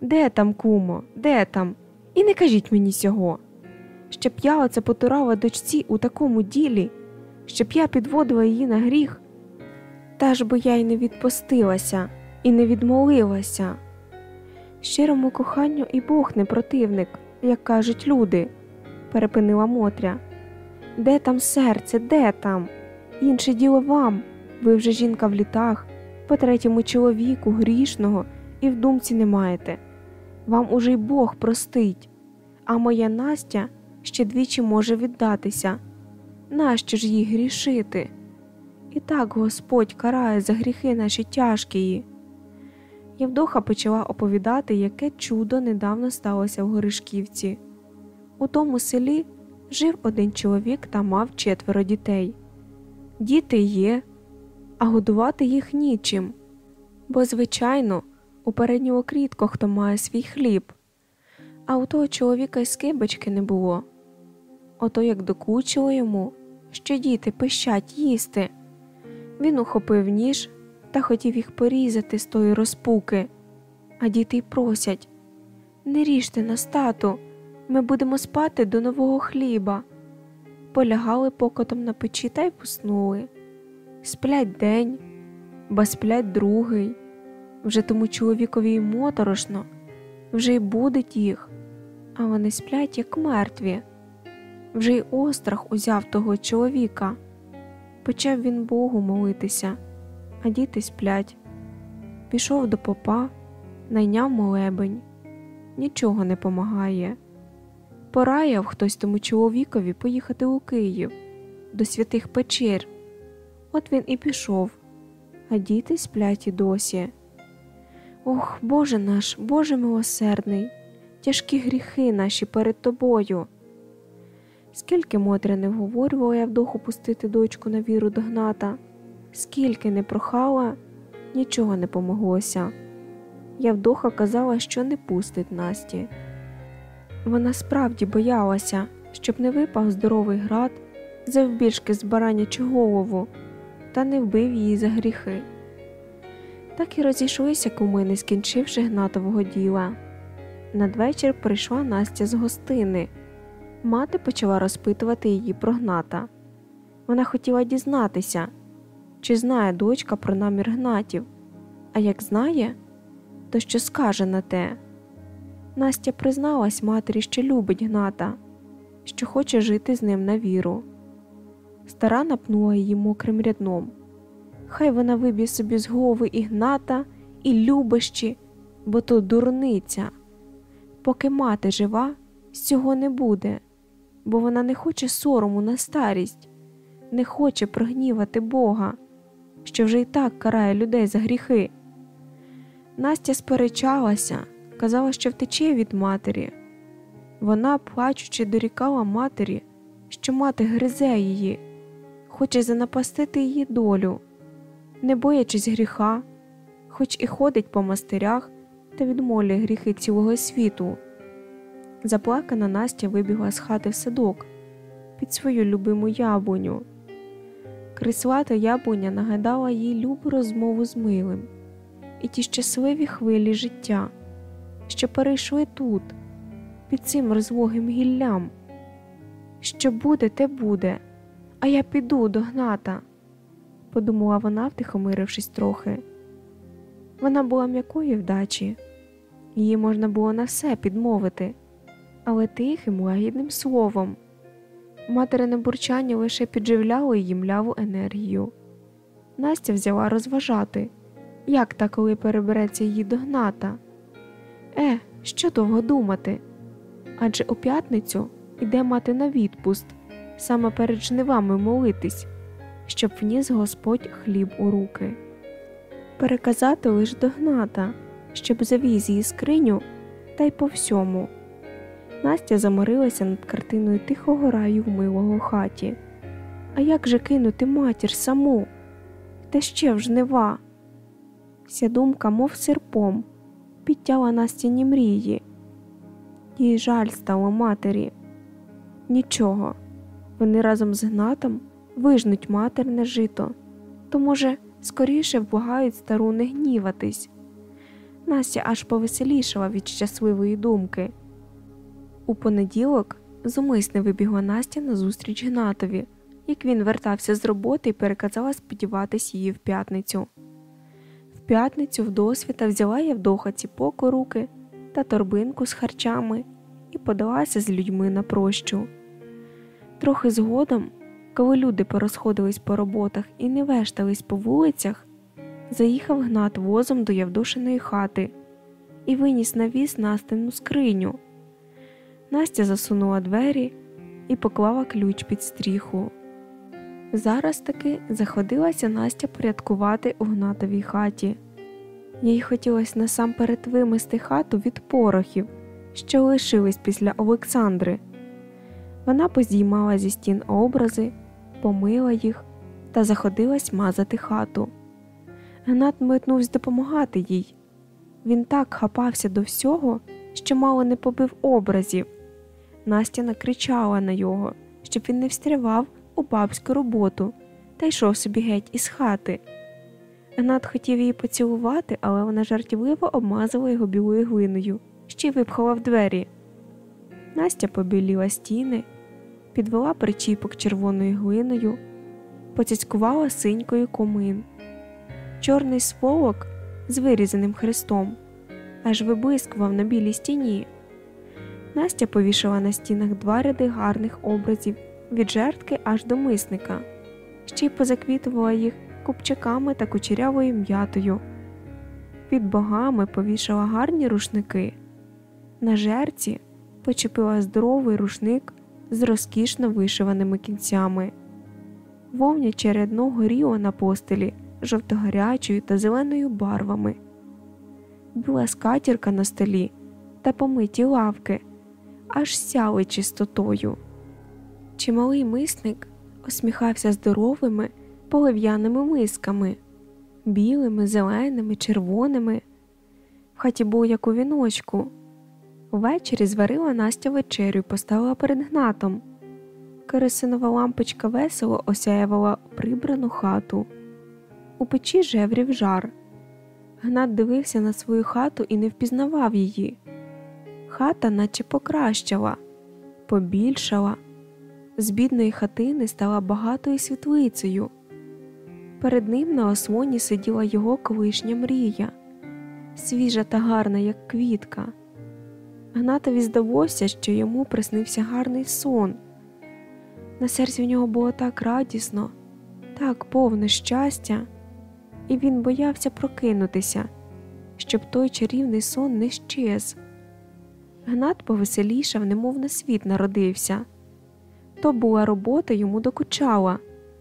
Де там, кумо, де там? І не кажіть мені сього. Щоб я оце потурала дочці у такому ділі, щоб я підводила її на гріх, та ж бо я й не відпустилася і не відмолилася. Щирому коханню і Бог не противник, як кажуть люди, перепинила Мотря. Де там серце, де там? Інше діло вам, ви вже жінка в літах, по третьому чоловіку, грішного, і в думці не маєте. Вам уже й Бог простить, а моя Настя ще двічі може віддатися. Нащо ж їй грішити? І так Господь карає за гріхи наші тяжкії. Євдоха почала оповідати, яке чудо недавно сталося в Горишківці. У тому селі жив один чоловік та мав четверо дітей. Діти є, а годувати їх нічим. Бо, звичайно, у переднього рідко хто має свій хліб, а у того чоловіка й скибочки не було. Ото як докучило йому, що діти пищать їсти. Він ухопив ніж та хотів їх порізати з тої розпуки, а діти й просять Не ріжте нас, тату, ми будемо спати до нового хліба. Полягали покотом на печі та й поснули. Сплять день, ба сплять другий. Вже тому чоловікові й моторошно, вже й будить їх, а вони сплять, як мертві. Вже й острах узяв того чоловіка. Почав він Богу молитися, а діти сплять. Пішов до попа, найняв молебень, нічого не помагає. Пораяв хтось тому чоловікові поїхати у Київ до святих печер. От він і пішов, а діти сплять і досі. Ох, Боже наш, Боже милосердний, тяжкі гріхи наші перед тобою. Скільки Мотря не вговорювала я вдоху пустити дочку на віру до Гната, скільки не прохала, нічого не помоглося. Явдоха казала, що не пустить Насті. Вона справді боялася, щоб не випав здоровий град завбільшки з баранячу голову та не вбив її за гріхи. Так і розійшлися куми, не скінчивши гнатового діла. Надвечір прийшла Настя з гостини. Мати почала розпитувати її про гната. Вона хотіла дізнатися, чи знає дочка про намір гнатів, а як знає, то що скаже на те. Настя призналась матері, що любить гната, що хоче жити з ним на віру. Стара напнула її мокрим рядном. Хай вона виб'є собі з голови і гната, і любощі, бо то дурниця. Поки мати жива, з цього не буде, бо вона не хоче сорому на старість, не хоче прогнівати Бога, що вже й так карає людей за гріхи. Настя сперечалася, казала, що втече від матері. Вона, плачучи, дорікала матері, що мати гризе її, хоче занапастити її долю, не боячись гріха, хоч і ходить по монастирях та відмолює гріхи цілого світу. Заплакана Настя вибігла з хати в садок під свою любиму яблуню. Крислата яблуня нагадала їй любу розмову з милим і ті щасливі хвилі життя, що перейшли тут, під цим розлогим гіллям. Що буде, те буде, а я піду до гната, подумала вона, втихомирившись трохи. Вона була м'якої вдачі, її можна було на все підмовити, але тихим, лагідним словом. материне бурчання лише підживляло її мляву енергію. Настя взяла розважати, як та коли перебереться її до гната. Е, що довго думати? Адже у п'ятницю іде мати на відпуст, саме перед жнивами молитись, щоб вніс Господь хліб у руки. Переказати лиш до гната, щоб завіз її скриню, та й по всьому. Настя заморилася над картиною тихого раю в милого хаті. А як же кинути матір саму? Та ще в жнива. Ся думка, мов серпом, підтяла Настіні мрії. Їй жаль стало матері. Нічого, вони разом з гнатом вижнуть матерне жито, то, може, скоріше вблагають стару не гніватись. Настя аж повеселішала від щасливої думки. У понеділок зумисне вибігла Настя на зустріч Гнатові, як він вертався з роботи і переказала сподіватись її в п'ятницю. В п'ятницю в досвіта взяла Євдоха ціпок у руки та торбинку з харчами і подалася з людьми на прощу. Трохи згодом, коли люди порозходились по роботах і не вештались по вулицях, заїхав гнат возом до Явдошиної хати і виніс на віз Настину скриню. Настя засунула двері і поклала ключ під стріху. Зараз таки заходилася Настя порядкувати у гнатовій хаті. Їй хотілося насамперед вимести хату від порохів, що лишились після Олександри. Вона поздіймала зі стін образи, помила їх та заходилась мазати хату. Гнат метнувся допомагати їй. Він так хапався до всього, що мало не побив образів. Настя накричала на його, щоб він не встрявав у бабську роботу та йшов собі геть із хати. Гнат хотів її поцілувати, але вона жартівливо обмазала його білою глиною, ще й випхала в двері. Настя побіліла стіни, підвела причіпок червоною глиною, поцяцькувала синькою комин. Чорний сволок з вирізаним хрестом аж виблискував на білій стіні. Настя повішала на стінах два ряди гарних образів від жертки аж до мисника, ще й позаквітувала їх купчаками та кучерявою м'ятою. Під богами повішала гарні рушники. На жерці почепила здоровий рушник з розкішно вишиваними кінцями, вовня чередно горіло на постелі жовтогарячою та зеленою барвами, біла скатірка на столі та помиті лавки аж сяли чистотою. Чималий мисник осміхався здоровими полив'яними мисками, білими, зеленими, червоними. В хаті було як у віночку. Ввечері зварила Настя вечерю і поставила перед гнатом. Керосинова лампочка весело осяявала прибрану хату. У печі жеврів жар. Гнат дивився на свою хату і не впізнавав її. Хата наче покращала, побільшала. З бідної хатини стала багатою світлицею. Перед ним на ослоні сиділа його колишня мрія, свіжа та гарна, як квітка. Гнатові здалося, що йому приснився гарний сон. На серці в нього було так радісно, так повне щастя, і він боявся прокинутися, щоб той чарівний сон не щез. Гнат повеселішав, немов на світ народився. То була робота йому докучала,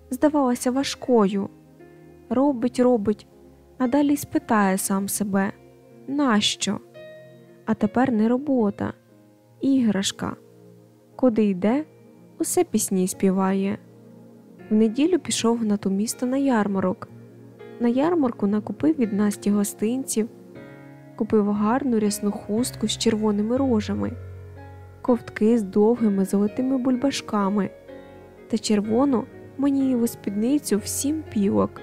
здавалася важкою. Робить, робить, а далі спитає сам себе нащо? А тепер не робота, іграшка. Куди йде, усе пісні співає. В неділю пішов на ту місто на ярмарок. На ярмарку накупив від Насті гостинців, купив гарну рясну хустку з червоними рожами, ковтки з довгими золотими бульбашками та червону манієву спідницю в сім пілок.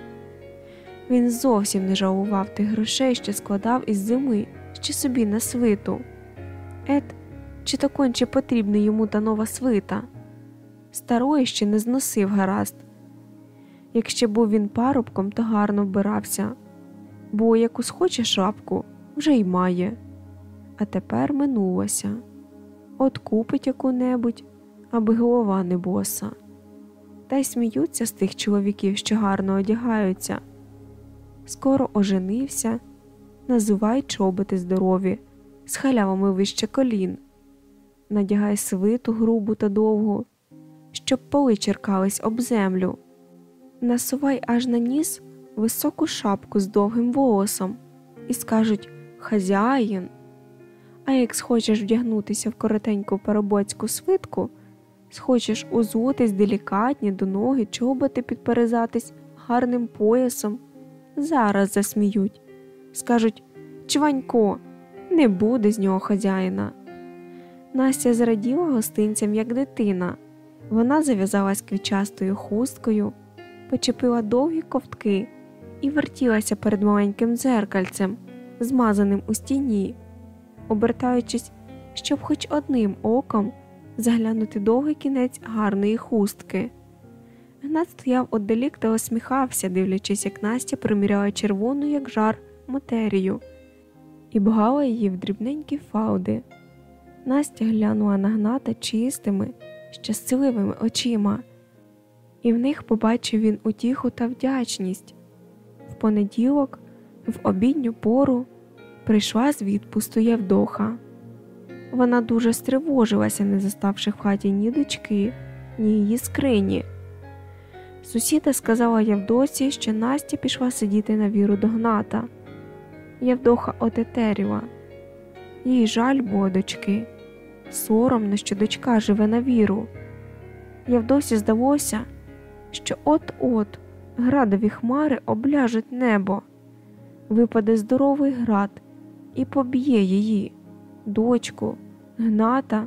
Він зовсім не жалував тих грошей, що складав із зими ще собі на свиту. Ет, чи то конче потрібна йому та нова свита? Старої ще не зносив гаразд. Якщо був він парубком, то гарно вбирався, бо яку схоче шапку вже й має, а тепер минулося. От купить яку небудь, аби голова не боса. Та й сміються з тих чоловіків, що гарно одягаються. Скоро оженився, називай чоботи здорові, з халявами вище колін, надягай свиту грубу та довгу, щоб поли черкались об землю, насувай аж на ніс високу шапку з довгим волосом і скажуть хазяїн. А як схочеш вдягнутися в коротеньку парабоцьку свитку, схочеш узутись делікатні до ноги, чоботи підперезатись гарним поясом, зараз засміють. Скажуть Чванько, не буде з нього хазяїна. Настя зраділа гостинцям, як дитина. Вона зав'язалась квітчастою хусткою, почепила довгі ковтки і вертілася перед маленьким дзеркальцем, змазаним у стіні, обертаючись, щоб хоч одним оком заглянути довгий кінець гарної хустки. Гнат стояв оддалік та усміхався, дивлячись, як Настя приміряла червону, як жар, матерію, і бгала її в дрібненькі фауди. Настя глянула на гната чистими, щасливими очима, і в них побачив він утіху та вдячність. В понеділок, в обідню пору, прийшла з відпусту Євдоха. Вона дуже стривожилася, не заставши в хаті ні дочки, ні її скрині. Сусіда сказала Євдосі, що Настя пішла сидіти на віру до гната. Євдоха отетеріла. Їй жаль було дочки. Соромно, що дочка живе на віру. Євдосі здалося, що от-от градові хмари обляжуть небо, випаде здоровий град і поб'є її, дочку, гната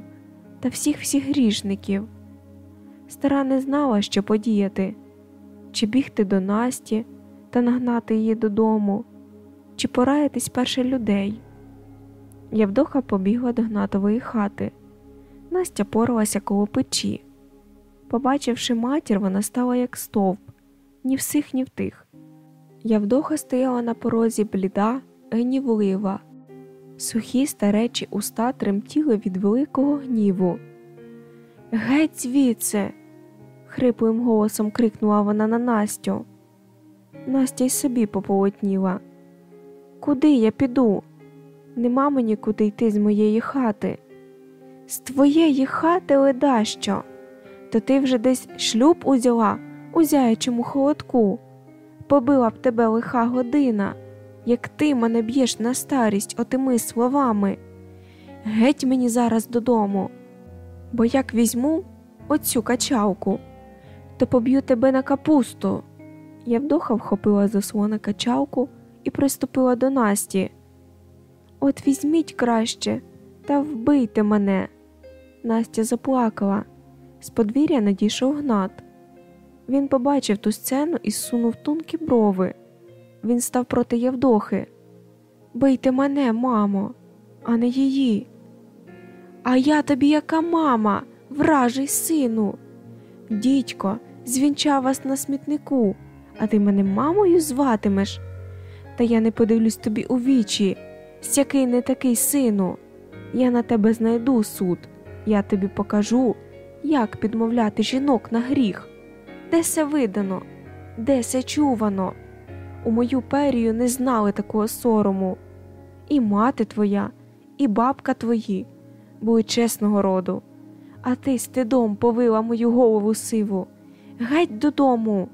та всіх всіх грішників. Стара не знала, що подіяти, чи бігти до Насті та нагнати її додому, чи пораїтись перше людей. Євдоха побігла до гнатової хати. Настя поралася коло печі. Побачивши матір, вона стала як стовп, ні всіх, ні в тих. Явдоха стояла на порозі бліда, гнівлива. Сухі старечі уста тремтіли від великого гніву. Геть звідси. хриплим голосом крикнула вона на Настю. Настя й собі пополотніла. Куди я піду? Нема мені куди йти з моєї хати. З твоєї хати ледащо? То ти вже десь шлюб узяла у зяячому холодку. Побила б тебе лиха година, як ти мене б'єш на старість отими словами. Геть мені зараз додому, бо як візьму оцю качалку, то поб'ю тебе на капусту. Євдоха вхопила за слона качалку і приступила до Насті. От візьміть краще та вбийте мене. Настя заплакала. З подвір'я надійшов гнат. Він побачив ту сцену і сунув тонкі брови. Він став проти Євдохи. Бийте мене, мамо, а не її. А я тобі яка мама, вражий сину. Дідько, звінчав вас на смітнику, а ти мене мамою зватимеш. Та я не подивлюсь тобі у вічі, сякий не такий сину. Я на тебе знайду суд, я тобі покажу, як підмовляти жінок на гріх. Де се видано, де се чувано? У мою перію не знали такого сорому. І мати твоя, і бабка твої були чесного роду, а ти стидом повила мою голову сиву. Геть додому.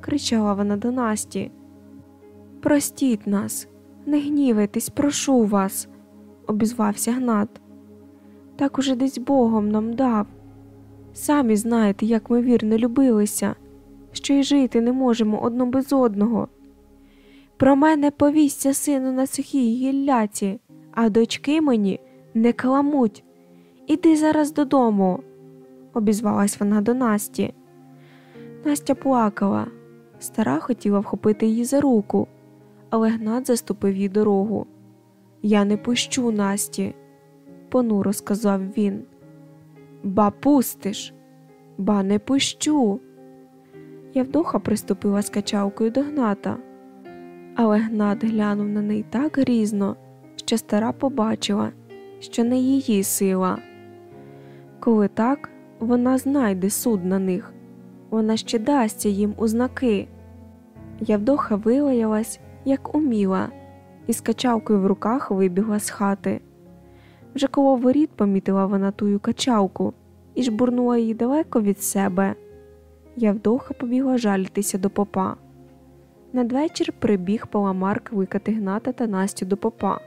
кричала вона до Насті. Простіть нас, не гнівайтесь, прошу вас, обізвався Гнат. Так уже десь Богом нам дав. Самі знаєте, як ми вірно любилися, що й жити не можемо одно без одного. Про мене повісться сину на сухій гілляці, а дочки мені не каламуть. Іди зараз додому, обізвалась вона до Насті. Настя плакала. Стара хотіла вхопити її за руку, але Гнат заступив їй дорогу. Я не пущу Насті, понуро сказав він. Ба пустиш, ба не пущу. Явдоха приступила з качалкою до Гната, але Гнат глянув на неї так грізно, що стара побачила, що не її сила. Коли так, вона знайде суд на них, вона ще дасться їм у знаки. Явдоха вилаялась, як уміла, і з качалкою в руках вибігла з хати. Вже коло воріт помітила вона тую качалку і жбурнула її далеко від себе. Явдоха побігла жалітися до попа. Надвечір прибіг Паламарк викати Гната та Настю до попа.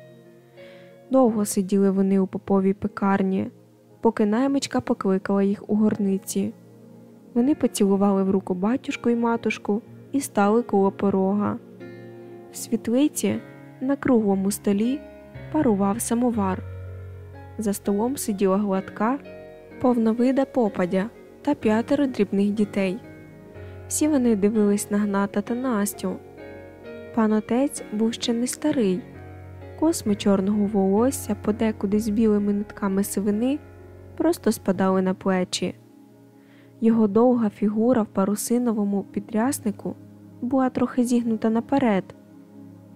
Довго сиділи вони у поповій пекарні, поки наймичка покликала їх у горниці. Вони поцілували в руку батюшку і матушку і стали коло порога. Світлиці на круглому столі парував самовар. За столом сиділа гладка, повновида попадя та п'ятеро дрібних дітей. Всі вони дивились на Гната та Настю. Пан отець був ще не старий, косми чорного волосся, подекуди з білими нитками сивини, просто спадали на плечі. Його довга фігура в парусиновому підряснику була трохи зігнута наперед.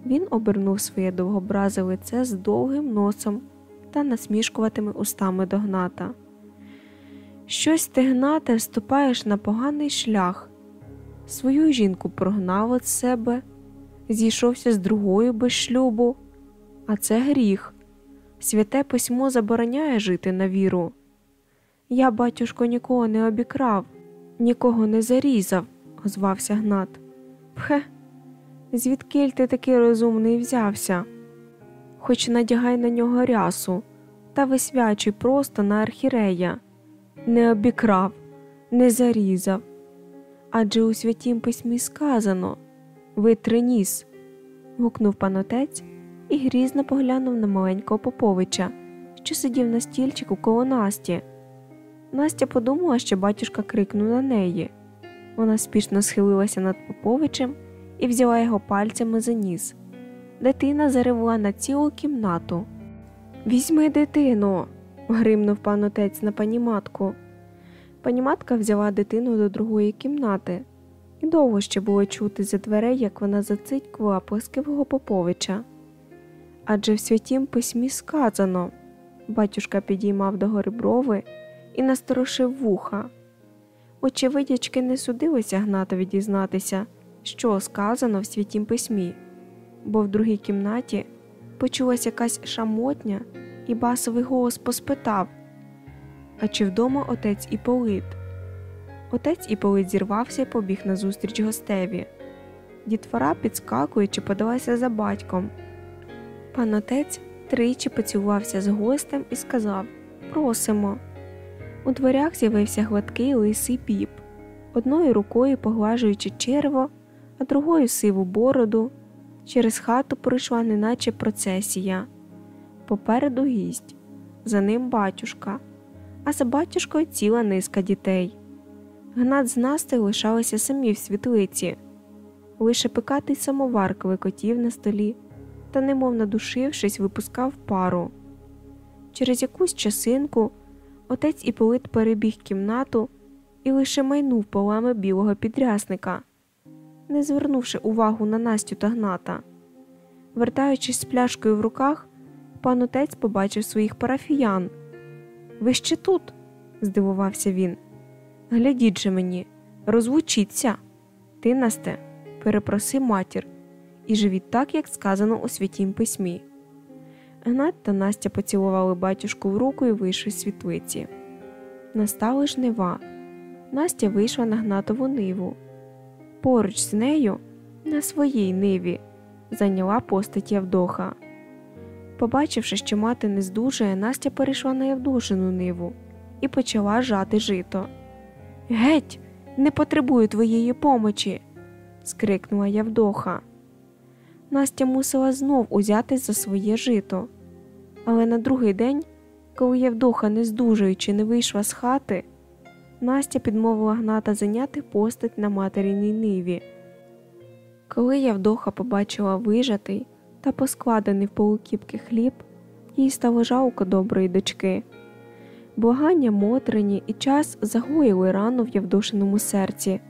Він обернув своє довгобразе лице з довгим носом та насмішкуватими устами до Гната. Щось ти, Гнате, вступаєш на поганий шлях. Свою жінку прогнав від себе, зійшовся з другою без шлюбу, а це гріх. Святе письмо забороняє жити на віру. Я, батюшко, нікого не обікрав, нікого не зарізав, озвався Гнат. Пхе, звідкиль ти такий розумний взявся? Хоч надягай на нього рясу та висвячуй просто на архірея. Не обікрав, не зарізав. Адже у святім письмі сказано витри ніс. гукнув панотець і грізно поглянув на маленького Поповича, що сидів на стільчику коло Насті. Настя подумала, що батюшка крикнув на неї. Вона спішно схилилася над Поповичем і взяла його пальцями за ніс. Дитина заревла на цілу кімнату. Візьми дитину. гримнув пан отець на паніматку. Паніматка взяла дитину до другої кімнати, і довго ще було чути за дверей, як вона зацитькувала плескивого Поповича. Адже в святім письмі сказано батюшка підіймав догори брови і насторошив вуха. Очевидячки не судилося Гнатові дізнатися, що сказано в святім письмі, бо в другій кімнаті почулась якась шамотня, і басовий голос поспитав А чи вдома отець Іполит? Отець Іполит зірвався і побіг назустріч гостеві. Дітвора, підскакуючи, подалася за батьком. Пан отець тричі поцілувався з гостем і сказав Просимо. У дверях з'явився гладкий лисий піп, одною рукою поглажуючи черво, а другою сиву бороду. Через хату пройшла неначе процесія. Попереду гість, за ним батюшка, а за батюшкою ціла низка дітей. Гнат з Насти лишалися самі в світлиці, лише пекатий самовар клекотів на столі та, немов надушившись, випускав пару. Через якусь часинку отець Іполит перебіг кімнату і лише майнув полами білого підрясника, не звернувши увагу на Настю та гната. Вертаючись з пляшкою в руках, пан отець побачив своїх парафіян. Ви ще тут? здивувався він. Глядіть же мені, розвучіться. Ти, Насте, перепроси матір і живіть так, як сказано у святім письмі. Гнат та Настя поцілували батюшку в руку і вийшли з світлиці. Настали жнива. Настя вийшла на гнатову ниву. Поруч з нею, на своїй ниві, зайняла постать Явдоха. Побачивши, що мати не здужує, Настя перейшла на Явдошину ниву і почала жати жито. Геть, не потребую твоєї помочі. скрикнула Явдоха. Настя мусила знов узятись за своє жито. Але на другий день, коли Євдоха, не здужуючи, не вийшла з хати, Настя підмовила гната зайняти постать на материній ниві. Коли Явдоха побачила вижатий та поскладений в полукіпки хліб, їй стало жалко доброї дочки. Благання Мотрині і час загоїли рану в Явдошиному серці.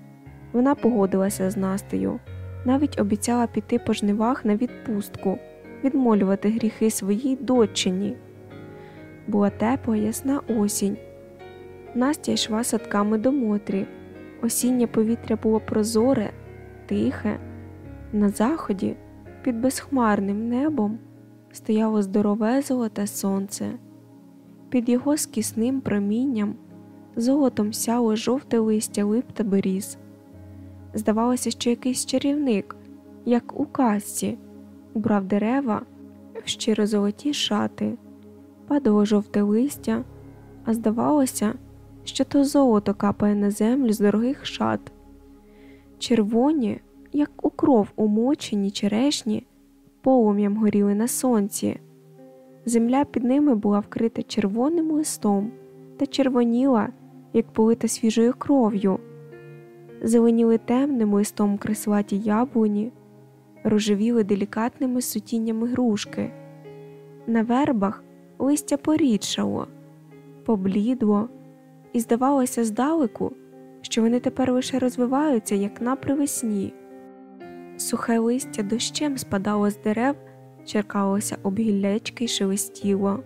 Вона погодилася з Настею навіть обіцяла піти по жнивах на відпустку, відмолювати гріхи своїй дочині. Була тепла ясна осінь. Настя йшла садками до Мотрі. Осіннє повітря було прозоре, тихе. На заході, під безхмарним небом, стояло здорове золоте сонце. Під його скісним промінням золотом сяло жовте листя лип та беріз. Здавалося, що якийсь чарівник, як у казці, убрав дерева в щиро золоті шати, падало жовте листя, а здавалося, що то золото капає на землю з дорогих шат. Червоні, як у кров умочені черешні, полум'ям горіли на сонці. Земля під ними була вкрита червоним листом та червоніла, як полита свіжою кров'ю. Зеленіли темним листом кресуваті яблуні, рожевіли делікатними сутіннями грушки. На вербах листя порідшало, поблідло, і здавалося здалеку, що вони тепер лише розвиваються, як на привесні. Сухе листя дощем спадало з дерев, черкалося об гіллячки й шелестіло.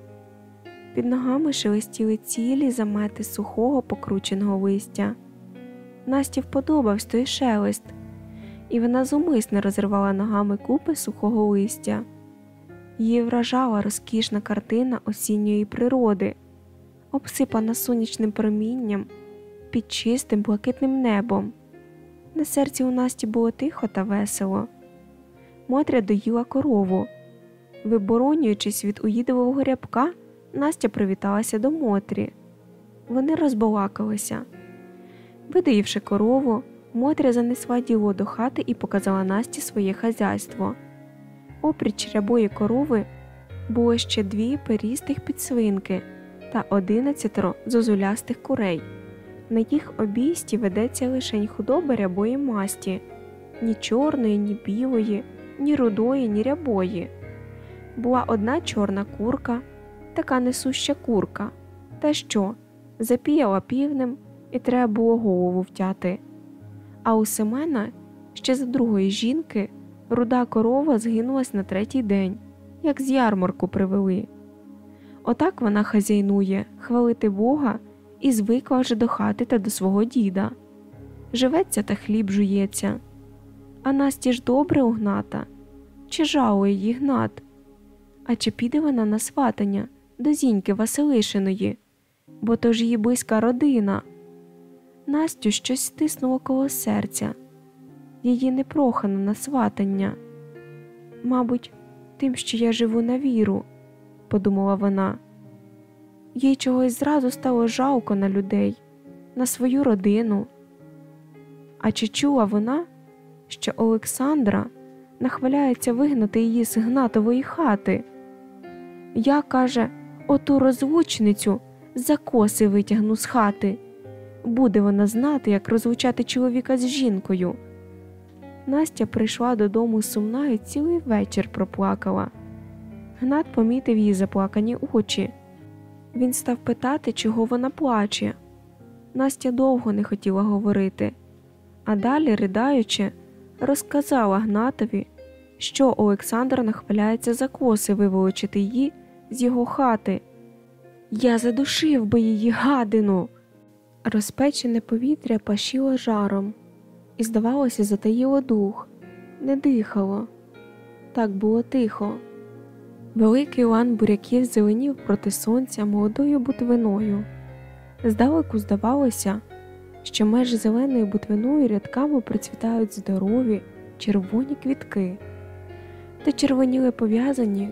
Під ногами шелестіли цілі замети сухого покрученого листя. Насті вподобався той шелест, і вона зумисне розривала ногами купи сухого листя. Її вражала розкішна картина осінньої природи, обсипана сонячним промінням під чистим блакитним небом. На серці у Насті було тихо та весело. Мотря доїла корову. Виборонюючись від уїдового рябка, Настя привіталася до Мотрі. Вони розбалакалися. Видаївши корову, Мотря занесла діло до хати і показала Насті своє хазяйство. Опріч рябої корови було ще дві перістих підсвинки та одинадцятеро зозулястих курей. На їх обійсті ведеться лишень худоба рябої масті, ні чорної, ні білої, ні рудої, ні рябої. Була одна чорна курка, така несуща курка. Та що, запіяла півнем, і треба було голову втяти. А у Семена ще за другої жінки руда корова згинулась на третій день, як з ярмарку привели. Отак вона хазяйнує хвалити Бога і звикла вже до хати та до свого діда. Живеться та хліб жується. А Насті ж добре угната, чи жалує її гнат? А чи піде вона на сватання до зіньки Василишиної, бо то ж її близька родина. Настю щось стиснуло коло серця, її непрохано на сватання. Мабуть, тим, що я живу на віру, подумала вона. Їй чогось зразу стало жалко на людей, на свою родину. А чи чула вона, що Олександра нахваляється вигнати її з гнатової хати? Я, каже, оту розлучницю за коси витягну з хати. Буде вона знати, як розлучати чоловіка з жінкою. Настя прийшла додому сумна і цілий вечір проплакала. Гнат помітив її заплакані очі. Він став питати, чого вона плаче. Настя довго не хотіла говорити, а далі, riдаючи, розказала Гнатові, що Олександр нахваляється за коси виволочити її з його хати. Я задушив би її гадину. Розпечене повітря пашіло жаром, і, здавалося, затаїло дух, не дихало. Так було тихо. Великий лан буряків зеленів проти сонця молодою бутвиною. Здалеку здавалося, що меж зеленою бутвиною рядками процвітають здорові червоні квітки, та червоніли пов'язані